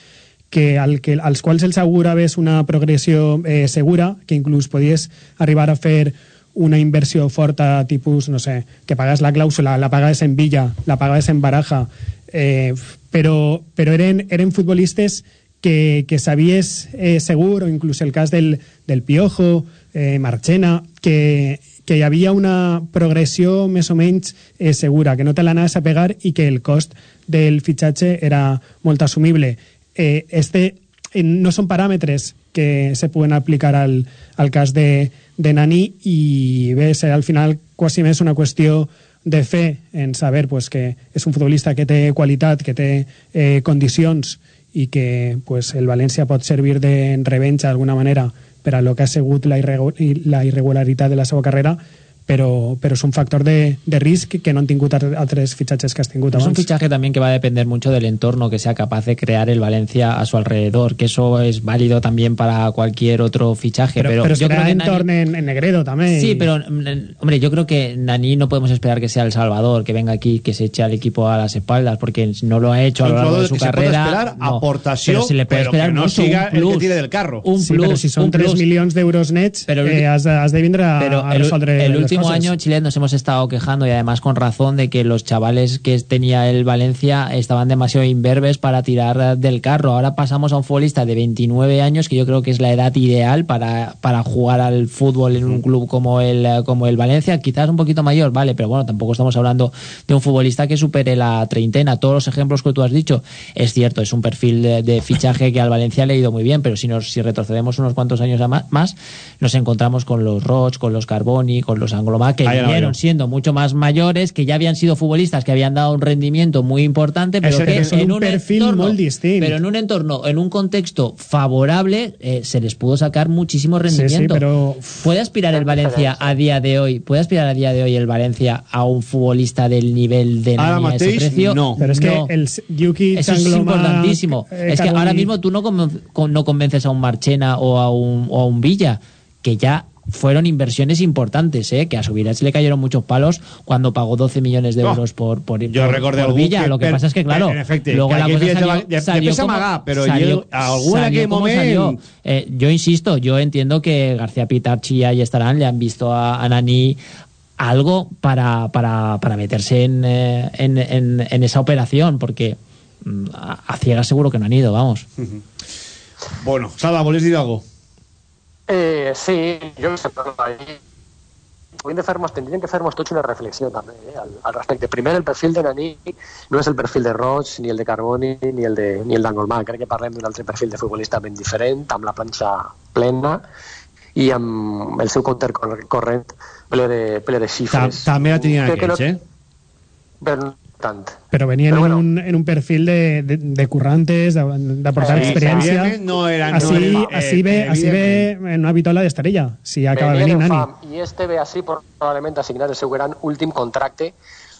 que, al, que als quals els augurava és una progressió eh, segura, que inclús podies arribar a fer una inversió forta tipus, no sé, que pagas la clàusula, la pagaves en Villa, la pagaves en Baraja, eh, però, però eren, eren futbolistes que, que sabies eh, segur, o inclús el cas del, del Piojo, eh, Marchena, que, que hi havia una progressió més o menys eh, segura, que no te l'anaves a pegar i que el cost del fitxatge era molt assumible. Eh, este eh, no són paràmetres que se poden aplicar al, al cas de, de Nani i bé, serà al final quasi més una qüestió de fe en saber pues, que és un futbolista que té qualitat, que té eh, condicions i que pues, el València pot servir de revenja d'alguna manera per a lo que ha sigut la, irregu la irregularitat de la seva carrera però, però és un factor de, de risc que no han tingut altres fitxatges que has tingut Es un abans. fichaje también que va a depender mucho del entorno que sea capaz de crear el Valencia a su alrededor, que eso es válido también para cualquier otro fichaje. Però, pero, però, yo creo que entorn Nani- en, en Negredo també. Sí, i- pero mm, hombre, yo creo que Nani no podemos esperar que sea el Salvador, que venga aquí, que se eche al equipo a las espaldas, porque no lo ha hecho a lo largo de su que se puede carrera. esperar no. aportación, pero se le puede pero esperar que no mucho, siga el que tire del carro. Un sí, plus, si són un 3 plus. milions d'euros nets, Pero eh, has, de, has de vindre a, Pero a resoldre el último año Chile nos hemos estado quejando y además con razón de que los chavales que tenía el Valencia estaban demasiado imberbes para tirar del carro. Ahora pasamos a un futbolista de 29 años que yo creo que es la edad ideal para, para jugar al fútbol en un club como el, como el Valencia. Quizás un poquito mayor, vale, pero bueno, tampoco estamos hablando de un futbolista que supere la treintena. Todos los ejemplos que tú has dicho, es cierto, es un perfil de, de fichaje que al Valencia le ha ido muy bien, pero si, nos, si retrocedemos unos cuantos años a más, nos encontramos con los Roch, con los Carboni, con los Que vinieron siendo mucho más mayores, que ya habían sido futbolistas, que habían dado un rendimiento muy importante, pero que es en un perfil entorno, muy distinto. pero en un entorno, en un contexto favorable, eh, se les pudo sacar muchísimo rendimiento. pero- ¿Puede aspirar el Valencia a día de hoy, puede aspirar a día de hoy el Valencia a un futbolista del nivel de Nani a ese precio? no. Pero es que No. el Yuki Eso es importantísimo. eh, es que ahora mismo tú no, conven- no convences a un Marchena o a un, o a un Villa, que ya fueron inversiones importantes, ¿eh? que a Subirats le cayeron muchos palos cuando pagó 12 millones de euros por, por, Jo por- recorde por Villa. que Lo que per- pasa es que, claro, en luego que la cosa salió, de- salió de como- salió- algú en salió aquell como moment- salió. Eh, yo insisto, yo entiendo que García Pitarchi y estarán le han visto a, a Nani algo para, para, para meterse en, eh, en, en- en esa operación, porque mm, a, a ciegas seguro que no han ido, vamos. Bueno, Salva, ¿vols dir algo? Eh, sí, jo sé, però ahí hauríem de fer-nos, que fer-nos tots una reflexió també eh, al, al respecte. Primer, el perfil de Naní no és el perfil de Roig, ni el de Carboni, ni el de, ni el d'Angolmà. Crec que parlem d'un altre perfil de futbolista ben diferent, amb la planxa plena i amb el seu compte cor- corrent ple de, ple de xifres. també la tenien que aquells, eh? Però no tant. Pero venían Pero bueno. en, un, en un perfil de, de, de currantes, de, de aportar Sí, experiencia. evidentment no eran- así, no eran- así, eh, ve, así ve en una vitola de Estarella, si acaba de venir Venien Nani. fam, I este ve així probablement a signar el seu gran últim contracte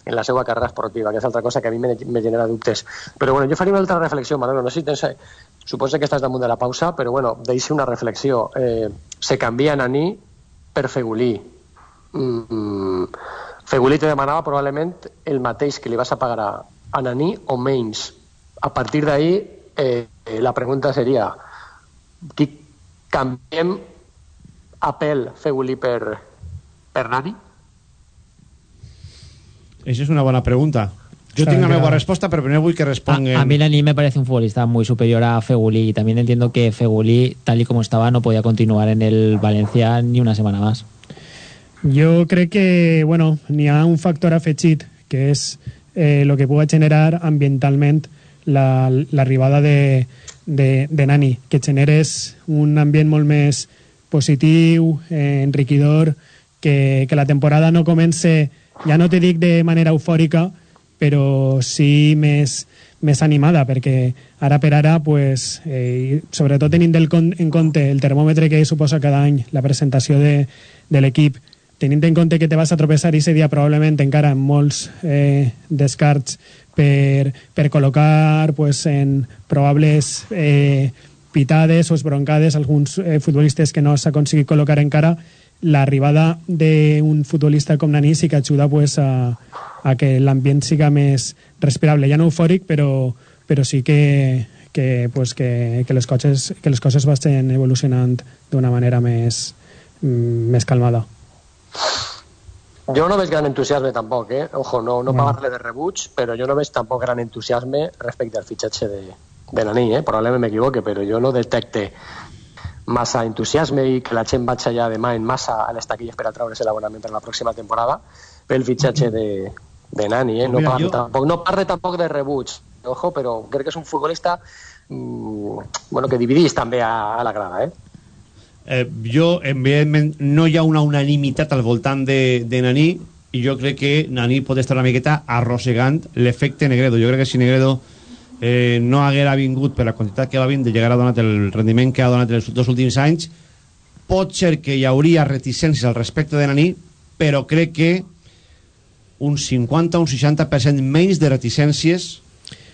en la seva carrera esportiva, que és altra cosa que a mi me, me genera dubtes. Però bueno, jo faria una altra reflexió, Manolo, no sé si tens... Suposo que estàs damunt de la pausa, però bueno, deixi una reflexió. Eh, se canvia Naní per Fegulí. Mm, Fegulí te demanava probablement el mateix que li vas a pagar a, a Naní o menys. A partir d'ahí, eh, eh, la pregunta seria qui canviem apel Fegulí per, per Nani? Esa es una buena pregunta. Yo tengo una nueva respuesta, pero primero voy que respondan. A, a mí Nani me parece un futbolista muy superior a Fegulí y también entiendo que Fegulí, tal y como estaba, no podía continuar en el Valencia ni una semana más. Jo crec que, bueno, n'hi ha un factor afegit, que és eh, lo que pugui generar ambientalment la- l'arribada de, de, de Nani, que generes un ambient molt més positiu, eh, enriquidor, que, que la temporada no comence, ja no te dic de manera eufòrica, però sí més, més animada, perquè ara per ara, pues, eh, sobretot tenint del, en compte el termòmetre que suposa cada any la presentació de, de l'equip, tenint en compte que te vas a tropeçar i dia probablement encara amb molts eh, descarts per, per col·locar pues, en probables eh, pitades o esbroncades alguns eh, futbolistes que no s'ha aconseguit col·locar encara l'arribada d'un futbolista com Nani sí que ajuda pues, a, a que l'ambient siga més respirable, ja no eufòric però, però sí que, que, pues, que, que, les coses, que les coses vagin evolucionant d'una manera més, mm, més calmada. Jo no veig gran entusiasme tampoc, eh? Ojo, no, no Bueno. parle de rebuig, però jo no veig tampoc gran entusiasme respecte al fitxatge de, de Naní, eh? Probablement m'equivoque, però jo no detecte massa entusiasme i que la gent vaig allà demà en massa a les taquilles per a treure's l'abonament per la pròxima temporada pel fitxatge de, de Nani, eh? No Mira, parle, jo- tampoc, no parle tampoc de rebuig, ojo, però crec que és un futbolista mm, bueno, que dividís també a, a la grada, eh? Eh, jo, evidentment, no hi ha una unanimitat al voltant de, de Naní i jo crec que Naní pot estar una miqueta arrossegant l'efecte Negredo. Jo crec que si Negredo eh, no haguera vingut per la quantitat que va vindre i haguera donat el rendiment que ha donat els dos últims anys, pot ser que hi hauria reticències al respecte de Naní, però crec que un 50 o un 60% menys de reticències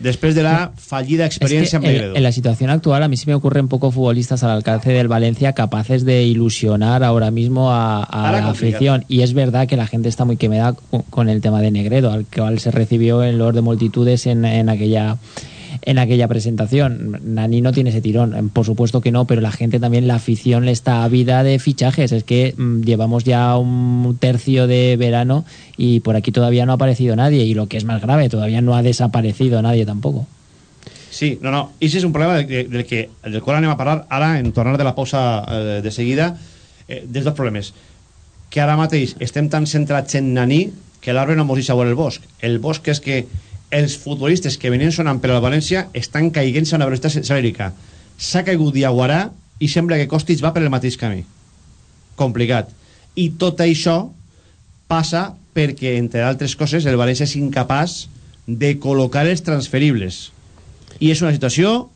después de la fallida experiencia Es que en en, Negredo. en la situación actual a mí se me ocurren poco futbolistas al alcance del Valencia capaces de ilusionar ahora mismo a, a Ahora la complicado. afición y es verdad que la gente está muy quemada con, con el tema de Negredo al cual se recibió en los de multitudes en, en aquella en aquella presentación. Nani no tiene ese tirón, por supuesto que no, pero la gente también, la afición le está ávida de fichajes. Es que mm, llevamos ya un tercio de verano y por aquí todavía no ha aparecido nadie. Y lo que es más grave, todavía no ha desaparecido nadie tampoco. Sí, no, no. I és un problema del, del, que, del qual anem a parlar ara en tornar de la pausa eh, de seguida eh, dels dos problemes que ara mateix estem tan centrats en Naní que l'arbre no mos deixa veure el bosc el bosc és que els futbolistes que venien sonant per al València estan caiguent-se a una velocitat celèrica s'ha caigut Diaguarà i sembla que Kostic va per el mateix camí complicat i tot això passa perquè, entre altres coses, el València és incapaç de col·locar els transferibles. I és una situació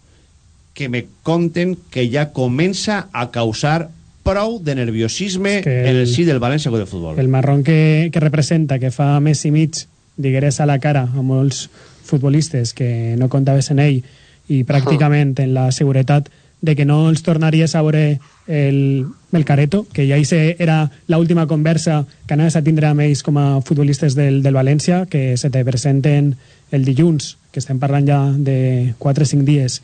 que me conten que ja comença a causar prou de nerviosisme que el- en el si del València de Futbol. El marrón que, que representa, que fa més i mig digueres a la cara a molts futbolistes que no comptaves en ell i pràcticament en la seguretat de que no els tornaries a veure el, el Careto, que ja se era l'última conversa que anaves a tindre amb ells com a futbolistes del, del València, que se te presenten el dilluns, que estem parlant ja de 4 o 5 dies,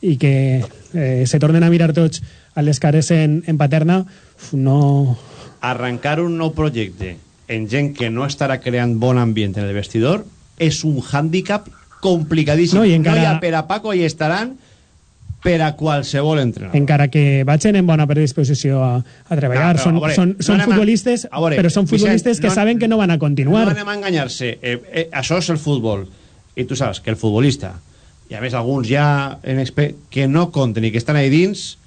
i que eh, se tornen a mirar tots a les cares en, en paterna, no, Arrancar un nou projecte en gent que no estarà creant bon ambient en el vestidor és un hàndicap complicadíssim. No, i encara- no hi ha per a Paco i estaran per a qualsevol entrenador. encara que vagin en bona predisposició a, a treballar. No, però, són, a veure, són, no són a- futbolistes, a veure, però són Vicent, futbolistes que no- saben que no van a continuar. No anem a enganyar-se. Eh, eh, això és el futbol. I tu saps que el futbolista, i a més alguns ja en exper que no compten i que estan ahí dins,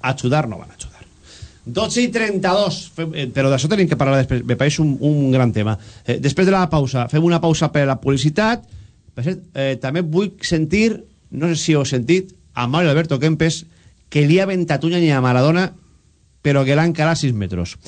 a ajudar no van a ajudar. 12 i 32, fem, eh, però d'això tenim que parlar després, me pareix un, un gran tema. Eh, després de la pausa, fem una pausa per la publicitat. Per cert, eh, també vull sentir, no sé si heu sentit, a Mario Alberto Kempes, que li ha aventat un any a Maradona però que l'ha encarat 6 metres.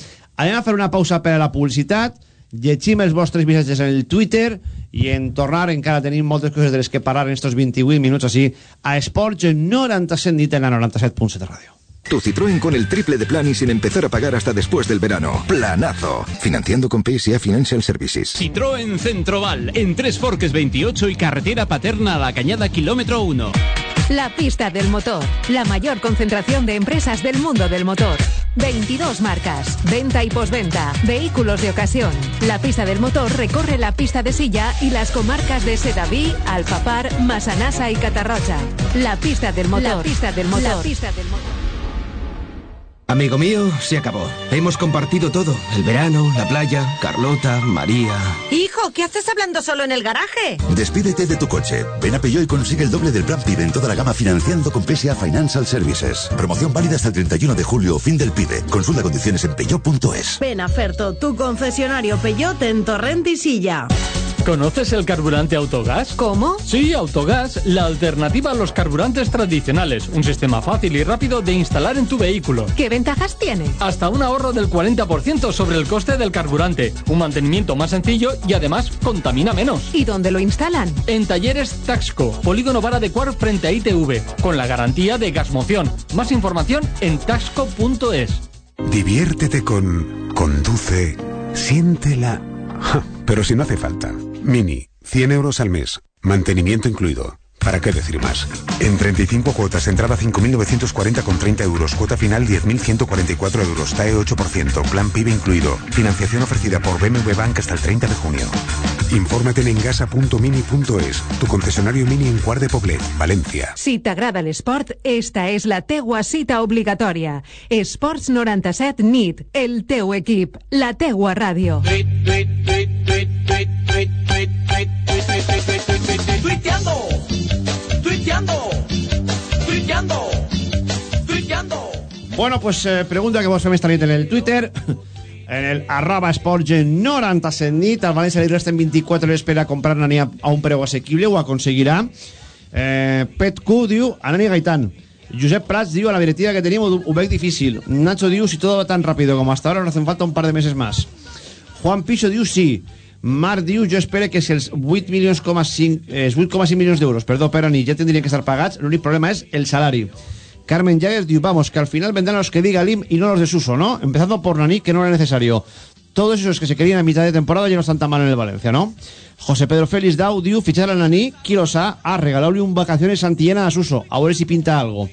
Anem a fer una pausa per a la publicitat, llegim els vostres missatges en el Twitter i en tornar encara tenim moltes coses de les que parlar en estos 28 minuts així a Esports 97 nit en la 97.7 ràdio. Tu Citroën con el triple de plan y sin empezar a pagar hasta después del verano. Planazo. Financiando con PSA Financial Services. Citroën Centroval, en Tres Forques 28 y carretera paterna a la Cañada kilómetro 1. La pista del motor, la mayor concentración de empresas del mundo del motor. 22 marcas, venta y posventa, vehículos de ocasión. La pista del motor recorre la pista de silla y las comarcas de Sedaví, Alfapar, Masanasa y Catarrocha. La pista del motor. La pista del motor. La pista del motor. Amigo mío, se acabó. Hemos compartido todo. El verano, la playa, Carlota, María. Hijo, ¿qué haces hablando solo en el garaje? Despídete de tu coche. Ven a Peugeot y consigue el doble del plan PIB en toda la gama financiando con PSA Financial Services. Promoción válida hasta el 31 de julio, fin del PIB. Consulta condiciones en peugeot.es. Ven a Ferto, tu concesionario Peugeot en Torrent y Silla. ¿Conoces el carburante Autogas? ¿Cómo? Sí, Autogas, la alternativa a los carburantes tradicionales. Un sistema fácil y rápido de instalar en tu vehículo. ¿Qué ventajas tiene? Hasta un ahorro del 40% sobre el coste del carburante, un mantenimiento más sencillo y además contamina menos. ¿Y dónde lo instalan? En talleres Taxco, Polígono Vara de Cuar frente a ITV, con la garantía de gasmoción. Más información en taxco.es. Diviértete con Conduce, siéntela. Ja, pero si no hace falta. Mini, 100 euros al mes, mantenimiento incluido. ¿Para qué decir más? En 35 cuotas, entrada 5.940 con 30 euros, cuota final 10.144 euros, TAE 8%, plan PIB incluido. Financiación ofrecida por BMW Bank hasta el 30 de junio. Infórmate en engasa.mini.es, tu concesionario Mini en Cuart de Poblet, Valencia. Si t'agrada l'esport, esta és la teua cita obligatòria. Esports 97 NIT, el teu equip, la teua ràdio. Tuiteando, tuiteando, Bueno, pues eh, pregunta que vos fem esta nit en el Twitter en el arroba esports 97 nit al València li resten 24 hores per a comprar Nani a, a un preu assequible ho aconseguirà. Eh, Pet Q diu a Nani Gaitán Josep Prats diu a la directiva que tenim ho, veig difícil. Nacho diu si todo va tan rápido como hasta ahora nos hacen falta un par de meses más. Juan Piso diu sí. Marc diu, jo espero que si els 8 milions, eh, 8,5 milions d'euros perdó, per Nani ja tindrien que estar pagats l'únic problema és el salari Carmen Llagues vamos, que al final vendrán los que diga Lim y no los de Suso, ¿no? Empezando por Nani, que no era necesario. Todos esos que se querían a mitad de temporada ya no están tan mal en el Valencia, ¿no? José Pedro Félix Dau diu, fichar a Nani, Quirosa, a regalarle un vacaciones Santillana a Suso, a ver si pinta algo.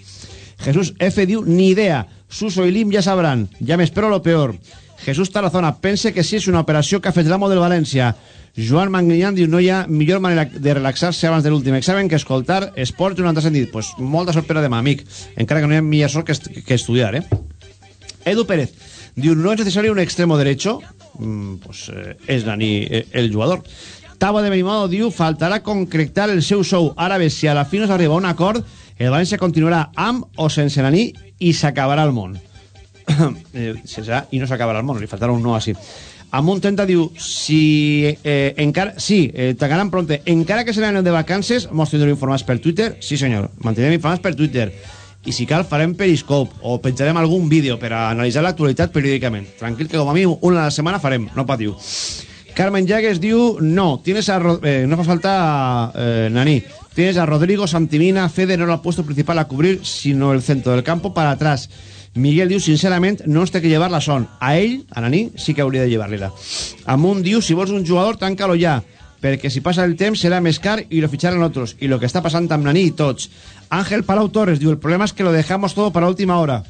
Jesús F diu, ni idea, Suso y Lim ya sabrán, ya me espero lo peor. Jesús Tarazona, pense que sí és una operació que ha fet l'amo del València. Joan Manguinyan diu, no hi ha millor manera de relaxar-se abans de l'últim examen que escoltar Esport 97 nit. Pues molta sort per a demà, amic. Encara que no hi ha millor sort que, est que estudiar, eh? Edu Pérez diu, no es necesario un extremo derecho. Mm, pues eh, és Dani eh, el jugador. Tavo de Benimodo diu, faltarà concretar el seu sou. Ara bé, si a la fi no s'arriba un acord, el València continuarà amb o sense Nani i s'acabarà el món. eh, A i no s'acabarà el món, li faltarà un no així. Amunt 30 diu, si eh, encara, sí, eh, tancaran pronte, encara que seran de vacances, mos tindrem informats per Twitter, sí senyor, mantindrem informats per Twitter, i si cal farem periscope o penjarem algun vídeo per a analitzar l'actualitat periòdicament. Tranquil que com a mínim una a la setmana farem, no patiu. Carmen Llagues diu, no, tienes a, eh, no fa falta eh, Nani, tienes a Rodrigo Santimina, Fede no era el puesto principal a cubrir, sino el centro del campo para atrás. Miguel diu, sincerament, no ens té que llevar la son. A ell, a Nani, sí que hauria de llevar-li-la. Amunt diu, si vols un jugador, tanca-lo ja, perquè si passa el temps serà més car i lo ficharan otros. I lo que està passant amb Nani i tots. Ángel Palau Torres diu, el problema es que lo dejamos todo para última hora.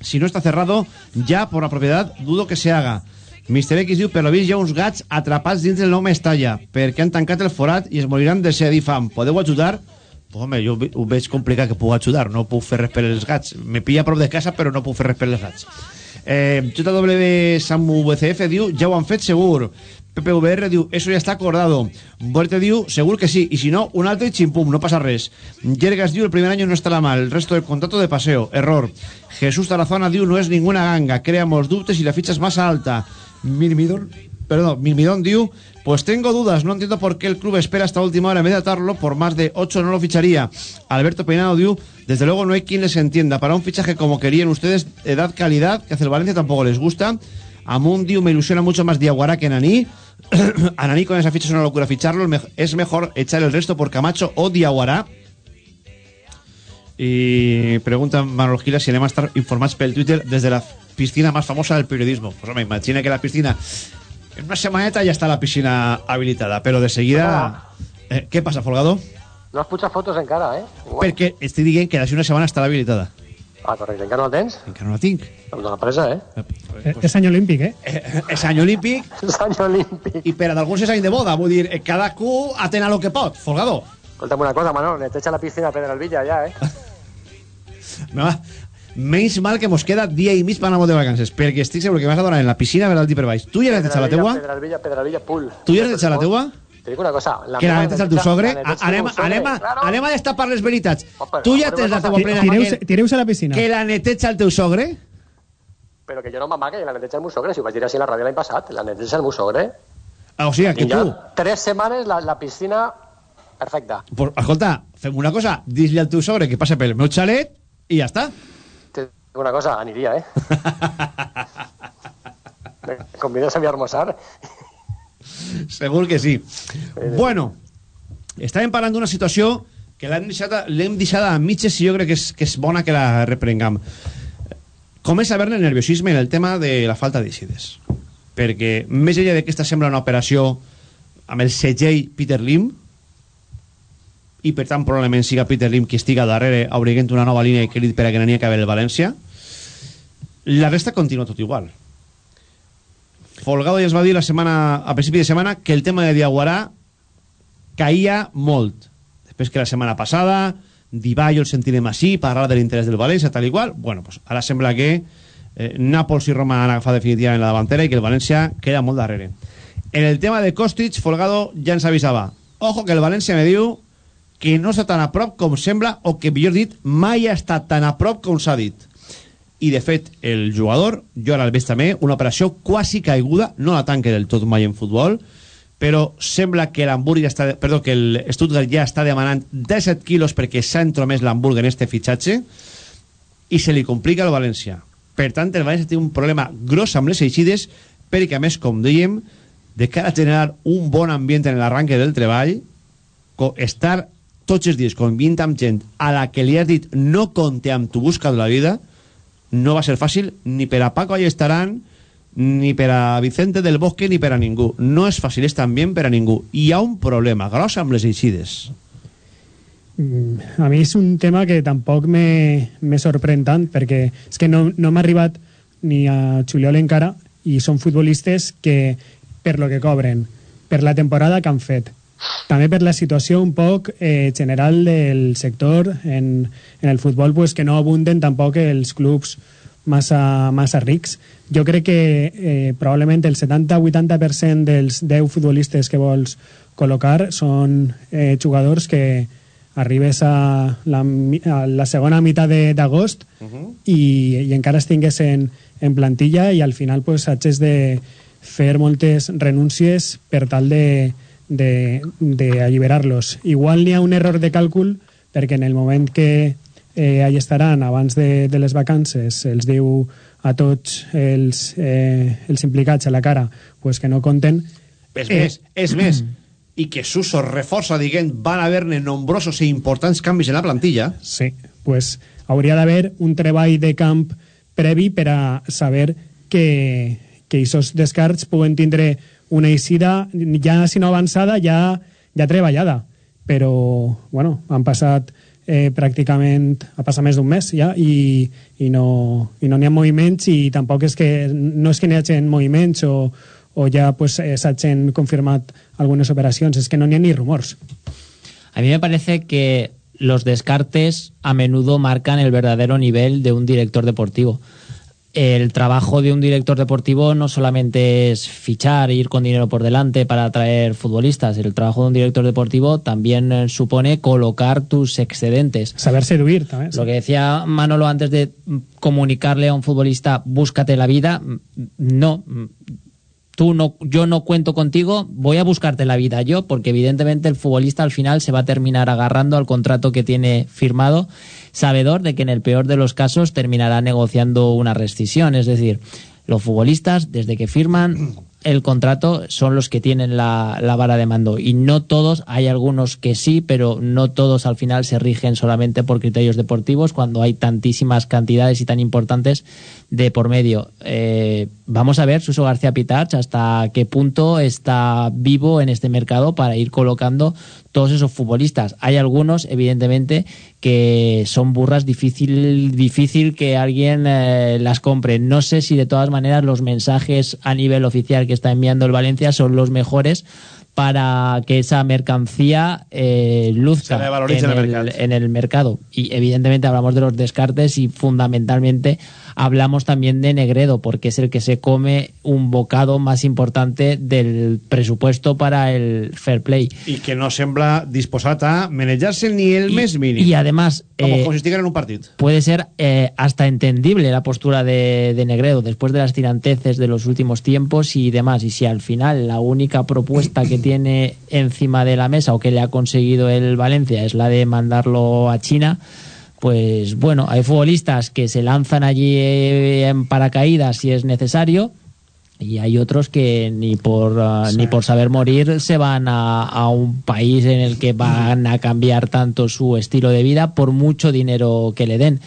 Si no está cerrado, ya por la propiedad dudo que se haga. Mr. X diu, per lo vist hi ha uns gats atrapats dins del nou Mestalla, perquè han tancat el forat i es moriran de fam. Podeu ajudar? Home, jo ho veig complicat que puc ajudar, no puc fer res per els gats. Me pilla a prop de casa, però no puc fer res per els gats. Eh, JW Samu VCF diu, ja ho han fet segur. PPVR diu, eso ya está acordado. Muerte diu, segur que sí, y si no, un alto y chimpum, no pasa res. Yergas diu, el primer año no estará mal, el resto del contrato de paseo, error. Jesús Tarazona diu, no es ninguna ganga, creamos dubtes y la ficha es más alta. Mirmidón, perdón, Mirmidón diu, pues tengo dudas, no entiendo por qué el club espera hasta última hora en vez de atarlo, por más de 8 no lo ficharía. Alberto Peinado diu, desde luego no hay quien les entienda, para un fichaje como querían ustedes, edad, calidad, que hace el Valencia tampoco les gusta. A Diu me ilusiona mucho más Diaguara que Naní. a Naní con esa ficha es una locura ficharlo. el Es mejor echar el resto por Camacho o Diaguara. Y pregunta Manolo Gila si anem a estar informats pel Twitter desde la piscina más famosa del periodismo. Pues hombre, imagina que la piscina... En una semaneta ya está la piscina habilitada, pero de seguida... Eh, ¿Qué pasa, Folgado? No has putjat fotos encara, eh? Igual. Perquè estic dient que d'ací una setmana estarà habilitada. Ah, correcte, encara no la tens? Encara no la tinc. Em dóna presa, eh? Eh, És any olímpic, eh? És any olímpic. És any olímpic. I per a d'alguns és any de boda. Vull dir, eh, cada cu atén a lo que pot, Folgado. Escolta'm una cosa, Manol, neteja la piscina a Pedralbilla ja, eh? Me va... Menys mal que mos queda dia i mig per anar de vacances, perquè estic segur que vas a donar en la piscina per dalt i per baix. Tu ja has netejat la teua? Pedralbilla, Pedralbilla, pool. Tu ja has netejat la teua? Te dic una cosa. La Que la neteja el teu sogre? Anem, anem, claro. anem a destapar les veritats. però- Tu ja tens la teua plena Tireu-se tireu a la piscina. que la neteja el teu sogre? Però que jo no m'amague, que la neteja el meu sogre. Si ho vaig dir així a la ràdio l'any passat, la neteja el meu sogre. Ah, o sigui, que tu... tres setmanes la, la piscina perfecta. Pues, escolta, fem una cosa, dis-li al teu sogre que passe pel meu xalet i ja està. Una cosa, aniria, eh? Me convides a mi almorzar? Segur que sí. Bueno, estàvem parlant d'una situació que l'hem deixada, deixada a mitges i jo crec que és, que és bona que la reprengam. Comença a haver-ne nerviosisme en el tema de la falta d'eixides. Perquè, més enllà de que esta sembla una operació amb el segell Peter Lim, i per tant probablement siga Peter Lim qui estiga darrere obriguent una nova línia de crèdit per a que n'hi acabi el València, la resta continua tot igual. Folgado ja es va dir la setmana, a principi de setmana que el tema de Diaguarà caïa molt. Després que la setmana passada Diballo el sentirem així, parlar de l'interès del València, tal i qual. Bueno, pues ara sembla que eh, Nàpols i Roma han agafat definitivament la davantera i que el València queda molt darrere. En el tema de Kostic, Folgado ja ens avisava. Ojo que el València me diu que no està tan a prop com sembla o que, millor dit, mai ha estat tan a prop com s'ha dit. I de fet el jugador, jo ara el veig també una operació quasi caiguda no la tanca del tot mai en futbol però sembla que l'Hamburg està perdó, que el Stuttgart ja està demanant 17 quilos perquè s'ha entromès l'Hamburg en este fitxatge i se li complica el València. Per tant el València té un problema gros amb les eixides perquè a més com dèiem de cara a generar un bon ambient en l'arranque del treball estar tots els dies convint amb gent a la que li has dit no compte amb tu busca de la vida no va ser fàcil ni per a Paco Allestaran ni per a Vicente del Bosque ni per a ningú. No és fàcil, és bien per a ningú. Hi ha un problema gros amb les eixides. Mm, a mi és un tema que tampoc me, me sorprèn tant perquè és que no, no m'ha arribat ni a juliol encara i són futbolistes que per lo que cobren per la temporada que han fet també per la situació un poc eh, general del sector en, en el futbol pues, que no abunden tampoc els clubs massa, massa rics. Jo crec que eh, probablement el 70-80% dels 10 futbolistes que vols col·locar són eh, jugadors que arribes a la, a la segona meitat de- d'agost i, i encara estigues en, en plantilla i al final pues, hagis de fer moltes renúncies per tal de, de, de alliberar-los. Igual n'hi ha un error de càlcul perquè en el moment que eh, allà estaran abans de, de les vacances els diu a tots els, eh, els implicats a la cara pues que no compten És més, és més, i que Suso reforça dient van haver-ne nombrosos i importants canvis en la plantilla. Sí, pues hauria d'haver un treball de camp previ per a saber que, que aquests descarts puguen tindre una eixida ja si no avançada, ja, ja treballada. Però, bueno, han passat eh, pràcticament, ha passat més d'un mes ja i, i no i no ha moviments i tampoc és que no és que n'hi hagi moviments o, o ja pues, eh, s'hagin confirmat algunes operacions, és que no n'hi ha ni rumors. A mí me parece que los descartes a menudo marcan el verdadero nivel de un director deportivo. El trabajo de un director deportivo no solamente es fichar e ir con dinero por delante para atraer futbolistas. El trabajo de un director deportivo también eh, supone colocar tus excedentes. Saber seduir también. Lo que decía Manolo antes de mm, comunicarle a un futbolista, búscate la vida, mm, no. Tú no, yo no cuento contigo, voy a buscarte la vida yo, porque evidentemente el futbolista al final se va a terminar agarrando al contrato que tiene firmado, sabedor de que en el peor de los casos terminará negociando una rescisión. Es decir, los futbolistas, desde que firman el contrato, son los que tienen la, la vara de mando. Y no todos, hay algunos que sí, pero no todos al final se rigen solamente por criterios deportivos cuando hay tantísimas cantidades y tan importantes de por medio. Eh, vamos a ver, Suso García Pitach, hasta qué punto está vivo en este mercado para ir colocando todos esos futbolistas. Hay algunos, evidentemente, que son burras difícil, difícil que alguien eh, las compre. No sé si de todas maneras los mensajes a nivel oficial que está enviando el Valencia son los mejores para que esa mercancía eh, luzca el en el mercado. Y evidentemente hablamos de los descartes y fundamentalmente hablamos también de Negredo, porque es el que se come un bocado más importante del presupuesto para el fair play. I que no sembla disposat a ni el més mínim. Y además... Com, eh, en un partit. puede ser eh, hasta entendible la postura de, de Negredo después de las tiranteces de los últimos tiempos y demás. Y si al final la única propuesta que tiene encima de la mesa o que le ha conseguido el Valencia es la de mandarlo a China, pues bueno, hay futbolistas que se lanzan allí eh, en paracaídas si es necesario. Y hay otros que ni por, ah, ni por saber morir se van a, a un país en el que van a cambiar tanto su estilo de vida por mucho dinero que le den.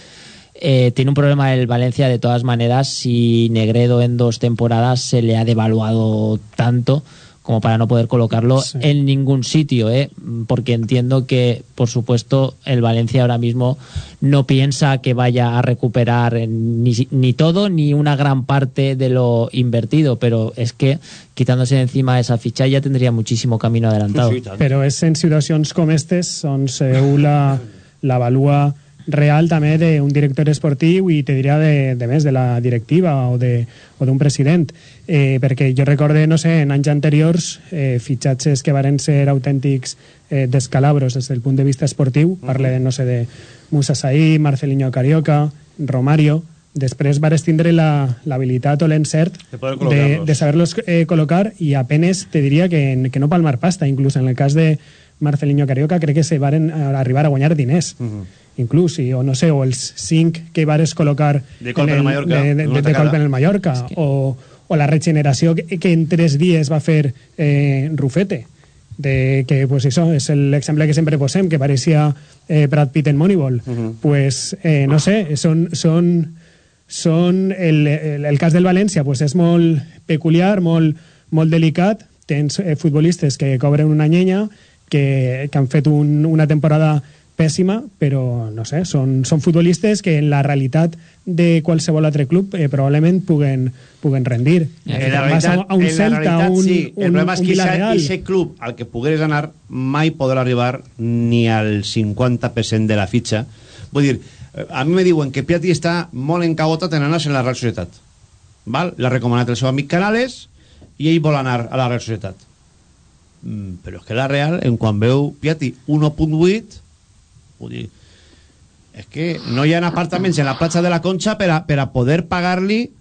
Eh, tiene un problema el Valencia de todas maneras si Negredo en dos temporadas se le ha devaluado tanto como para no poder colocarlo en ningún sitio, ¿eh? porque entiendo que, por supuesto, el Valencia ahora mismo no piensa que vaya a recuperar ni, ni todo ni una gran parte de lo invertido, pero es que quitándose de encima esa ficha ya tendría muchísimo camino adelantado. Però és en situacions com aquestes on seu la, la valua real també d'un director esportiu i te diria de, de més, de la directiva o de- o d'un president. Eh, perquè jo recorde, no sé, en anys anteriors, eh, fitxatges que varen ser autèntics eh, descalabros des del punt de vista esportiu, parle, de, no sé, de Musa Saí, Marcelinho Carioca, Romario, després vares tindre la- l'habilitat o l'encert De de, de saberlos eh, colocar y apenas te diría que, que no palmar pasta. Incluso en el cas de Marcelinho Carioca crec que se varen a- arribar a guanyar diners. Inclús, i, o no sé, o els cinc que vares col·locar De colp en el Mallorca, de, de, de, colp en el Mallorca o, o la regeneració que, que en tres dies va fer eh, Rufete de que pues això és l'exemple que sempre posem que pareixia eh, Brad Pitt en Moneyball. Pues eh, no sé són, són, són el, el, el cas del València pues és molt peculiar molt, molt delicat. Tens eh, futbolistes que cobren una nyenya que, que han fet un, una temporada pèssima, però no sé, són, són futbolistes que en la realitat de qualsevol altre club eh, probablement puguen, puguen rendir. En la realitat, a un en la Celta, realitat un, sí. un, El problema és que aquest club al que pogueres anar mai podrà arribar ni al 50% de la fitxa. Vull dir, eh, a mi me diuen que Piatti està molt encagotat en anar en la Real Societat. Val? L'ha recomanat el seu amic Canales i ell vol anar a la Real Societat. Mm, però és que la Real, en quan veu Piatti 1.8, vull dir, és que no hi ha apartaments en la platja de la Conxa per a, per a poder pagar-li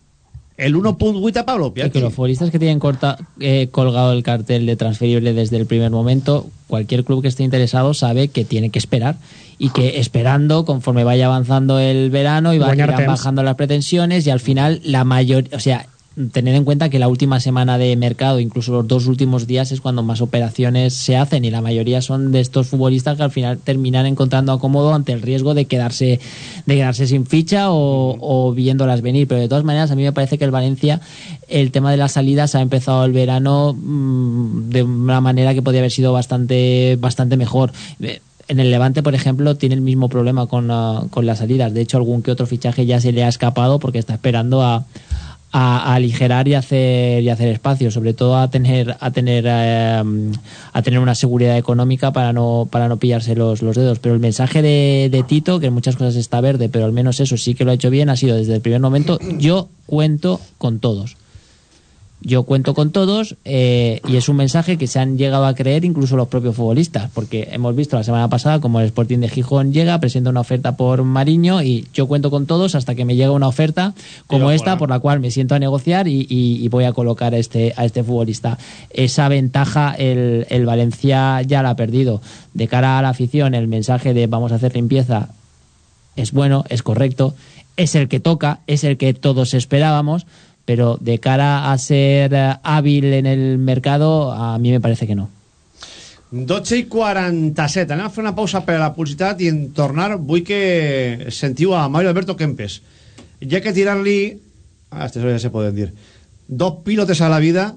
el 1.8 a Pablo Que, que los futbolistas que tienen corta- eh, colgado el cartel de transferible desde el primer momento, cualquier club que esté interesado sabe que tiene que esperar y que esperando, conforme vaya avanzando el verano, y temps. bajando las pretensiones y al final la mayor, o sea, tener en cuenta que la última semana de mercado, incluso los dos últimos días, es cuando más operaciones se hacen y la mayoría son de estos futbolistas que al final terminan encontrando acomodo ante el riesgo de quedarse, de quedarse sin ficha o, o viéndolas venir. Pero de todas maneras, a mí me parece que el Valencia, el tema de las salidas ha empezado el verano mm, de una manera que podía haber sido bastante, bastante mejor. Eh, En el Levante, por ejemplo, tiene el mismo problema con, con las salidas. De hecho, algún que otro fichaje ya se le ha escapado porque está esperando a, a, a aligerar y hacer y hacer espacio, sobre todo a tener a tener eh, a tener una seguridad económica para no para no pillarse los, los dedos. Pero el mensaje de, de Tito, que en muchas cosas está verde, pero al menos eso sí que lo ha hecho bien, ha sido desde el primer momento. Yo cuento con todos. Yo cuento con todos eh, y es un mensaje que se han llegado a creer incluso los propios futbolistas, porque hemos visto la semana pasada como el Sporting de Gijón llega, presenta una oferta por Mariño y yo cuento con todos hasta que me llega una oferta como esta por la cual me siento a negociar y, y- y voy a colocar a este, a este futbolista. Esa ventaja el, el Valencia ya la ha perdido. De cara a la afición, el mensaje de vamos a hacer limpieza es bueno, es correcto, es el que toca, es el que todos esperábamos, pero de cara a ser eh, hábil en el mercado, a mí me parece que no. 12 i 47. Anem a fer una pausa per a la publicitat i en tornar vull que sentiu a Mario Alberto Kempes. Ja que tirar-li... Ah, este ja se poden dir. Dos pilotes a la vida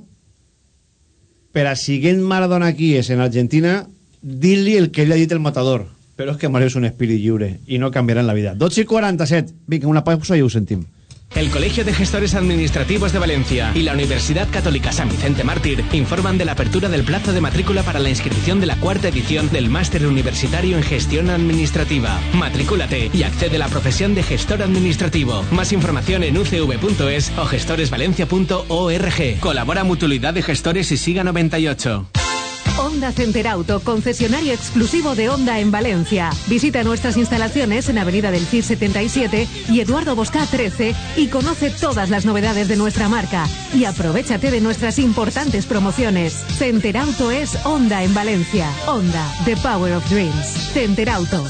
per a siguent Maradona aquí és en Argentina dir-li el que li ha dit el matador. Però és que Mario és un espírit lliure i no canviarà en la vida. 12 i 47. Vinga, una pausa i ho sentim. El Colegio de Gestores Administrativos de Valencia y la Universidad Católica San Vicente Mártir informan de la apertura del plazo de matrícula para la inscripción de la cuarta edición del Máster Universitario en Gestión Administrativa. Matricúlate y accede a la profesión de gestor administrativo. Más información en ucv.es o gestoresvalencia.org. Colabora Mutualidad de Gestores y Siga 98. Honda Center Auto, concesionario exclusivo de Honda en Valencia. Visita nuestras instalaciones en Avenida del CIR 77 y Eduardo Bosca 13 y conoce todas las novedades de nuestra marca. Y aprovechate de nuestras importantes promociones. Center Auto es Honda en Valencia. Honda, The Power of Dreams. Center Auto.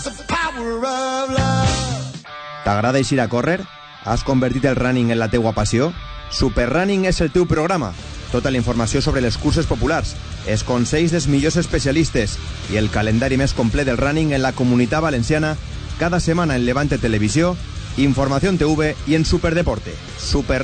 T'agrada eixir a córrer? Has convertit el running en la teua passió? Super Running és el teu programa. Tota la informació sobre les curses populars, els consells dels millors especialistes. I el calendari més complet del running en la comunitat valenciana cada setmana en Levante Televisió, Informació TV i en Superdeporte. Super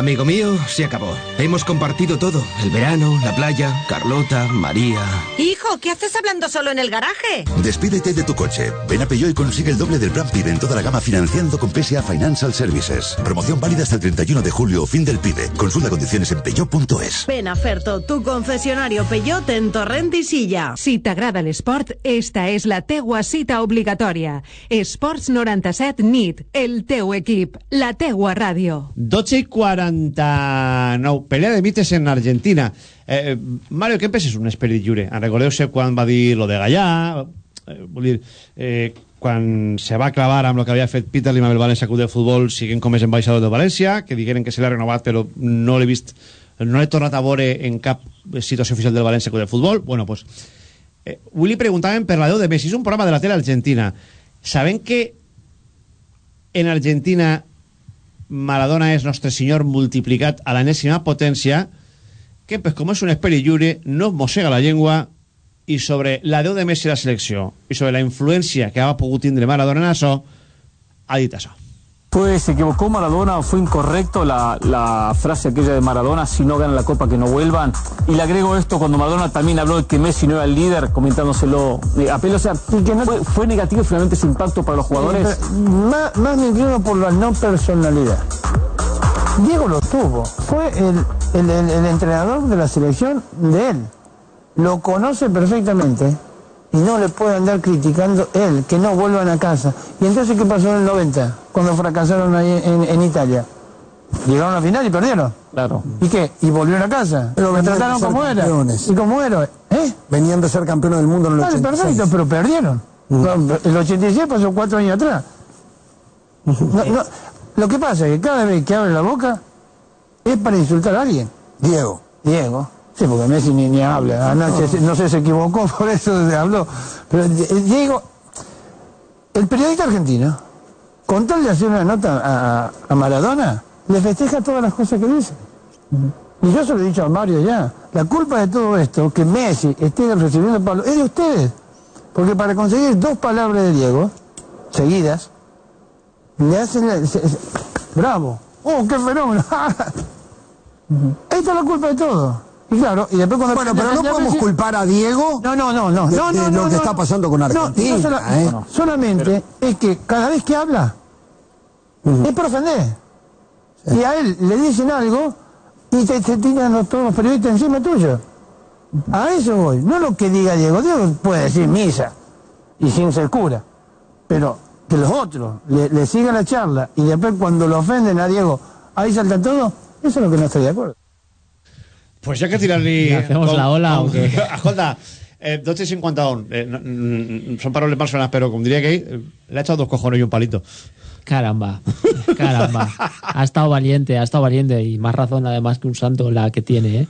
Amigo mío, se acabó. Hemos compartido todo. El verano, la playa, Carlota, María. Hijo, ¿qué haces hablando solo en el garaje? Despídete de tu coche. Ven a Peugeot y consigue el doble del plan PIB en toda la gama financiando con PSA Financial Services. Promoción válida hasta el 31 de julio, fin del PIB. Consulta condiciones en peugeot.es. Ven a Ferto, tu concesionario Peugeot en Torrent i Silla. Si t'agrada l'esport, esta és la teua cita obligatòria. Esports 97 NIT, el teu equip, la teua ràdio. 12 i 49. Pelea de mites en Argentina. Eh, Mario Kempes és un esperit lliure. En recordeu-se quan va dir lo de Gallà, eh, vull dir, eh, quan se va clavar amb el que havia fet Peter Lim amb el València Club de Futbol siguent com és ambaixador de València, que digueren que se l'ha renovat però no l'he vist no l'he tornat a veure en cap situació oficial del València Club de Futbol bueno, pues, eh, avui li preguntàvem per la 10 de Messi és un programa de la tele argentina sabem que en Argentina Maradona és nostre senyor multiplicat a l'enèsima potència que pues, com és un esperit lliure no mossega la llengua i sobre la 10 de Messi a la selecció i sobre la influència que ha pogut tindre Maradona en això ha dit això Pues se equivocó Maradona, fue incorrecto la, la frase aquella de Maradona, si no ganan la copa que no vuelvan. Y le agrego esto cuando Maradona también habló de que Messi no era el líder, comentándoselo eh, a pelo. O sea, fue, fue negativo finalmente ese impacto para los jugadores. Más, más me inclino por la no personalidad. Diego lo tuvo. Fue el, el- el- el entrenador de la selección de él. Lo conoce perfectamente y no le puede andar criticando él, que no vuelvan a casa. ¿Y entonces qué pasó en el 90, cuando fracasaron ahí en, en Italia? Llegaron a la final y perdieron. Claro. ¿Y qué? Y volvieron a casa. Pero de trataron como era. ¿Y como héroe. ¿Eh? Venían de ser campeones del mundo en el Vale, 86. perfecto, pero perdieron. No, El 86 pasó cuatro años atrás. No, no, lo que pasa es que cada vez que abre la boca es para insultar a alguien. Diego. Diego. Sí, porque Messi ni, ni habla. Anoche se- no sé, se equivocó, por eso se habló. Pero eh, Diego, el periodista argentino, con tal de hacer una nota a, a Maradona, le festeja todas las cosas que dice. Y yo se lo he dicho a Mario ya. La culpa de todo esto, que Messi esté recibiendo palos, es de ustedes. Porque para conseguir dos palabras de Diego, seguidas, le hacen... la- se- se- ¡Bravo! ¡Oh, qué fenómeno! Esta es la culpa de todo. Y claro, y después cuando... Bueno, pero no podemos culpar a Diego No, no, no, no. de, no, de no, lo que está pasando con no Argentina. sola- ¿eh? solamente es que cada vez que habla es por ofender. Y a él le dicen algo y te, te tiran los- todos los periodistas encima tuyo. A eso voy. No lo que diga Diego. Diego puede decir misa y sin ser cura. Pero que los otros le, le sigan la charla y después cuando lo ofenden a Diego, ahí salta todo, eso es lo que no estoy de acuerdo. Pues ya que tirar-li... ¿Le hacemos la ola o qué? Escolta, eh, 12.51. Eh, no, mm, son paroles más fenas, pero como diría que eh, le ha echado dos cojones y un palito. Caramba, caramba. Ha estado valiente, ha estado valiente y más razón además que un santo la que tiene, ¿eh?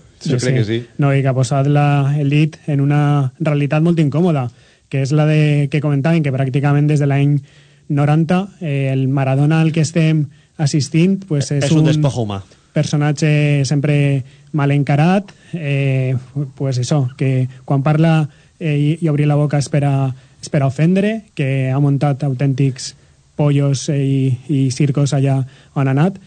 No, i que ha posat la, el dit en una realitat molt incòmoda, que és la de, que comentàvem que pràcticament des de l'any 90 eh, el Maradona al que estem assistint pues és, És un despojo humà. Personatge sempre mal encarat, eh, pues això, que quan parla eh, i, i obrir la boca és per a, és per a ofendre, que ha muntat autèntics pollos eh, i, i circos allà on ha anat,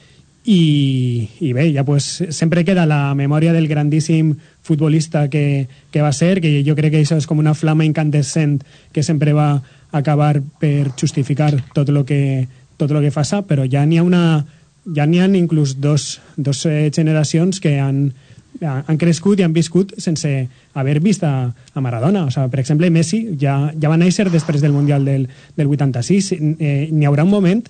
i, i bé, ja pues, sempre queda la memòria del grandíssim futbolista que, que va ser, que jo crec que això és com una flama incandescent que sempre va acabar per justificar tot lo que, tot lo que passa, però ja n'hi ha una ja n'hi ha inclús dos, dos eh, generacions que han, han crescut i han viscut sense haver vist a, a Maradona. O sea, per exemple, Messi ja, ja va néixer després del Mundial del, del 86. Eh, N'hi haurà un moment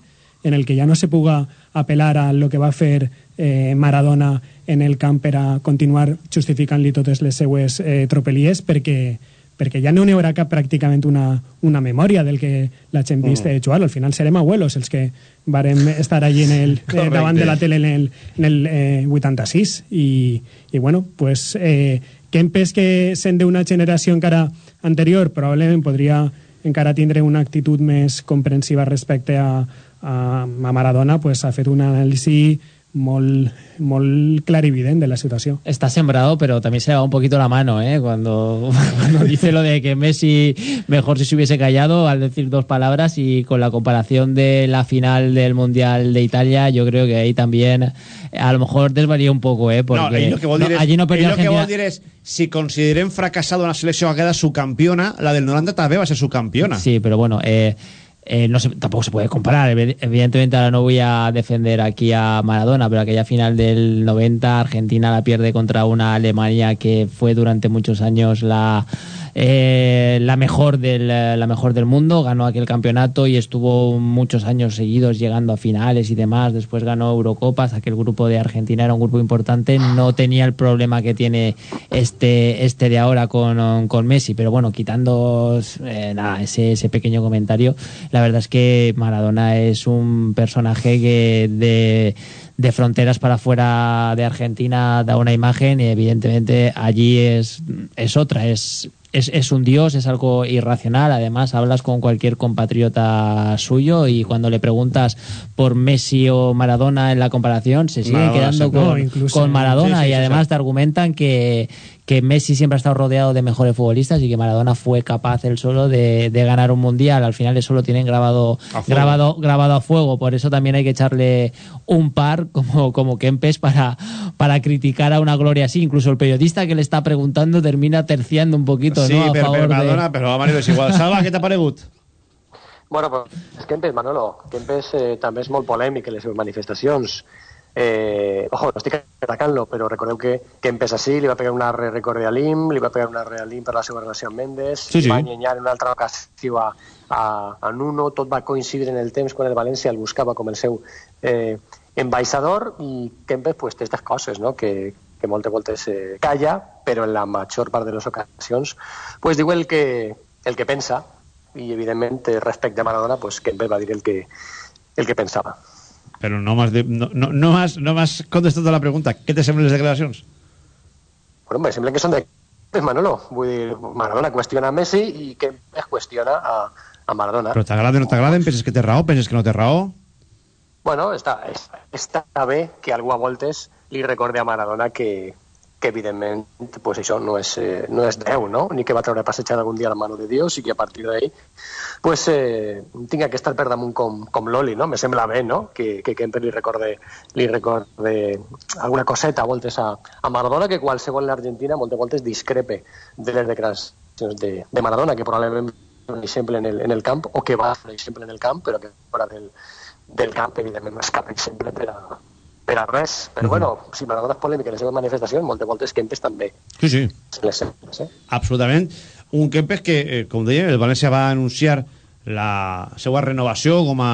en el que ja no se puga apel·lar a lo que va fer eh, Maradona en el camp per a continuar justificant-li totes les seues eh, tropelies perquè, perquè ja no n'hi haurà cap pràcticament una, una memòria del que la gent vist eh, jugar. Al final serem abuelos els que varem estar allí en el, eh, davant de la tele en el, en el eh, 86 i, i bueno, pues eh, Kempes que sent d'una generació encara anterior probablement podria encara tindre una actitud més comprensiva respecte a, a, a Maradona pues ha fet un anàlisi molt, molt clarivident de la situació. Está sembrado, pero también se le va un poquito la mano, ¿eh? Cuando, cuando dice lo de que Messi mejor si se hubiese callado al decir dos palabras y con la comparación de la final del Mundial de Italia, yo creo que ahí también a lo mejor desvaría un poco, ¿eh? Porque no, lo que vol no, dir és, allí no perdió lo que Argentina. vol dir és si considerem fracassada una selecció que queda subcampiona, la del 90 també va ser subcampiona. Sí, pero bueno, eh, eh, no se- tampoco se puede comparar. Evi- Evidentemente ahora no voy a defender aquí a Maradona, pero aquella final del 90 Argentina la pierde contra una Alemania que fue durante muchos años la eh, la mejor del eh, la mejor del mundo, ganó aquel campeonato y estuvo muchos años seguidos llegando a finales y demás. Después ganó Eurocopas. Aquel grupo de Argentina era un grupo importante. No tenía el problema que tiene este este de ahora con, con Messi, pero bueno, quitando eh, nada, ese, ese pequeño comentario, la verdad es que Maradona es un personaje que de de fronteras para fuera de Argentina da una imagen y evidentemente allí es, es otra, es, es, es un dios, es algo irracional. Además, hablas con cualquier compatriota suyo y cuando le preguntas por Messi o Maradona en la comparación, se siguen Maradona, quedando con, incluso- con Maradona sí, sí, y además sí. te argumentan que, que Messi siempre ha estado rodeado de mejores futbolistas y que Maradona fue capaz él solo de, de ganar un mundial. Al final eso lo tienen grabado A grabado grabado a fuego. Por eso también hay que echarle un par como, como Kempes para, para criticar a una gloria así. Incluso el periodista que le está preguntando termina terciando un poquito Sí, ¿no? a per, favor per de... Maradona, però a Mario és igual. Salva, què t'ha paregut? Bueno, pues Kempes, Manolo, Kempes eh, també és molt polèmic en les seves manifestacions. Eh, ojo, no estic atacant-lo, però recordeu que Kempes així li va pegar una re record a Lim, li va pegar una re a Lim per la seva relació amb Mendes, Sí, sí. va enyenyar en una altra ocasió a, a, a Nuno, tot va coincidir en el temps quan el València el buscava com el seu eh, ambaixador i Kempes pues, té aquestes coses, no? que, que moltes voltes eh, calla, però en la major part de les ocasions pues, diu el que, el que pensa i evidentment eh, respecte a Maradona pues, Kempes va dir el que, el que pensava. Però no m'has no, no, no no contestat a la pregunta. Què te semblen les declaracions? Bueno, me sembla que són de Manolo. Vull dir, Maradona qüestiona a Messi i que es qüestiona a, a Maradona. Però t'agrada o no t'agraden? Penses que té raó? Penses que no té raó? Bueno, està, està bé que algú a voltes li recorde a Maradona que, que evidentment pues això no és, eh, no és Déu, no? ni que va treure a algun dia la mano de Dios i que a partir d'ahí pues, eh, tinga que estar per damunt com, com l'oli, no? Me sembla bé, no?, que, que Kemper li recorde, li recorde alguna coseta a voltes a, a Maradona, que qualsevol en l'Argentina moltes voltes discrepe de les declaracions de, de Maradona, que probablement un exemple en el, en el camp, o que va un exemple en el camp, però que fora del, del camp, evidentment, no és cap exemple per a, per a res. Però, bueno, si Maradona és polèmica en les seves manifestacions, moltes voltes Kempes també Sí, sí. les seves, eh? Absolutament. Un Kempes que, eh, com deia, el València va anunciar la seva renovació com a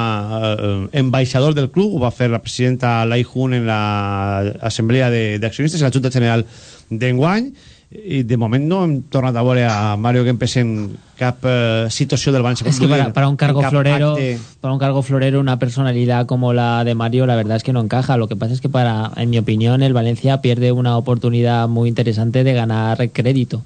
eh, embaixador del club, ho va fer la presidenta Lai Hun en l'assemblea d'accionistes, en la Junta General d'enguany, i de moment no hem tornat a veure a Mario Kempes en cap eh, situació del València. Es que para, para un cargo florero, acte. para un cargo florero, una personalidad como la de Mario, la verdad es que no encaja. Lo que pasa es que para, en mi opinión, el Valencia pierde una oportunidad muy interesante de ganar crédito.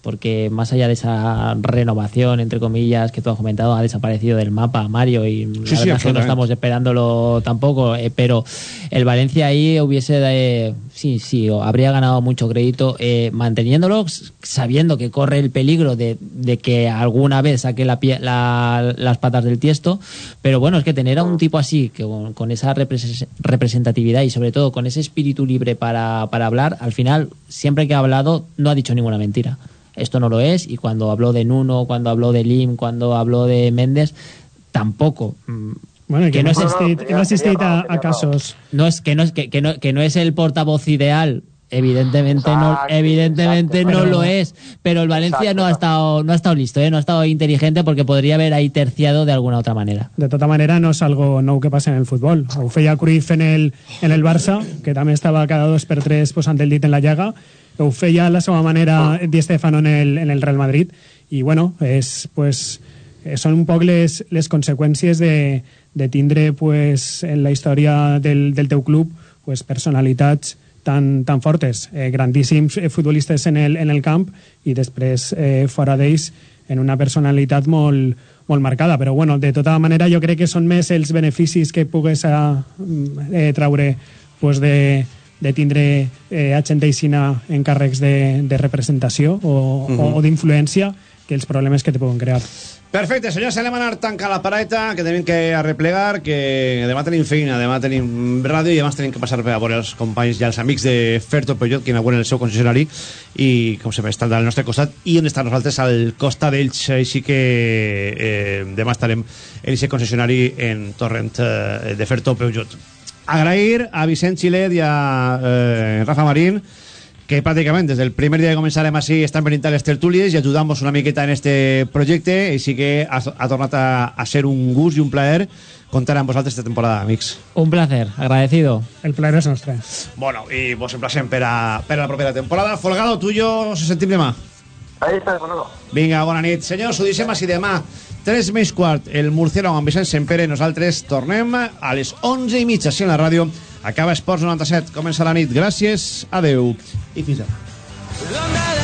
Porque más allá de esa renovación, entre comillas, que tú has comentado, ha desaparecido del mapa Mario y la Sí, sí, verdad es que no estamos esperándolo tampoco. eh, pero el Valencia ahí hubiese, eh, sí, sí, habría ganado mucho crédito eh, manteniéndolo, sabiendo que corre el peligro de, de que alguna vez saque la pie- la- las patas del tiesto. Pero bueno, es que tener a un tipo así, que con, con esa repres- representatividad y sobre todo con ese espíritu libre para, para hablar, al final, siempre que ha hablado, no ha dicho ninguna mentira. Esto no lo es, y cuando habló de Nuno, cuando habló de Lim, cuando habló de Méndez, tampoco. Mm, Bueno, i que no es assistit- que no assistit a- a casos. no es que no es que, que no, que no es el portavoz ideal evidentemente no Exacto, evidentemente exacto. no Pero- lo es pero el Valencia Exacto. no ha estado no ha estado listo ¿eh? no ha estado inteligente porque podría haber ahí terciado de alguna otra manera De tota manera, no és algo nou que passa en el futbol. Ho feia Cruyff en el, en el Barça, que també estava cada dos per tres posant el dit en la llaga. Ho feia a la seva manera Di Stefano en el, en el Real Madrid. I, bueno, és, pues, són un poc les, les conseqüències de, de tindre pues, en la història del, del teu club pues, personalitats tan, tan fortes, eh, grandíssims eh, futbolistes en el, en el camp i després eh, fora d'ells en una personalitat molt, molt marcada, però bueno, de tota manera jo crec que són més els beneficis que pugues eh, eh, traure pues, de, de tindre eh, a gent aixina en càrrecs de, de representació o, Mhm. o, o d'influència que els problemes que te poden crear. Perfecte, senyors, anem a anar tancant la paraeta, que tenim que arreplegar, que demà tenim feina, demà tenim ràdio i demà tenim que passar per a veure els companys i els amics de Ferto Peugeot, que inauguren el seu concessionari i, com sempre, estan al nostre costat i on estan nosaltres al costat d'ells, així que eh, demà estarem en aquest concessionari en Torrent eh, de Ferto Peugeot. Agrair a Vicent Xilet i a eh, Rafa Marín que pràcticament des del primer dia que començarem així estan venint a les tertúlies i ajudant-vos una miqueta en este projecte i sí que ha, ha tornat a, a ser un gust i un plaer comptar amb vosaltres esta temporada, amics. un placer agradecido El plaer és nostre. Bueno, i vos emplacem per a, per a la propera temporada. Folgado, tu i jo se sentim demà. Ahí está, Manolo. Vinga, bona nit. Senyors, ho deixem així demà. 3 més quart, el Murciélago amb Vicent Sempere. Nosaltres tornem a les 11 i mitja, així en la ràdio. Acaba Esports 97. Comença la nit. Gràcies, adeu i fins demà. ¿Dónde debo girar?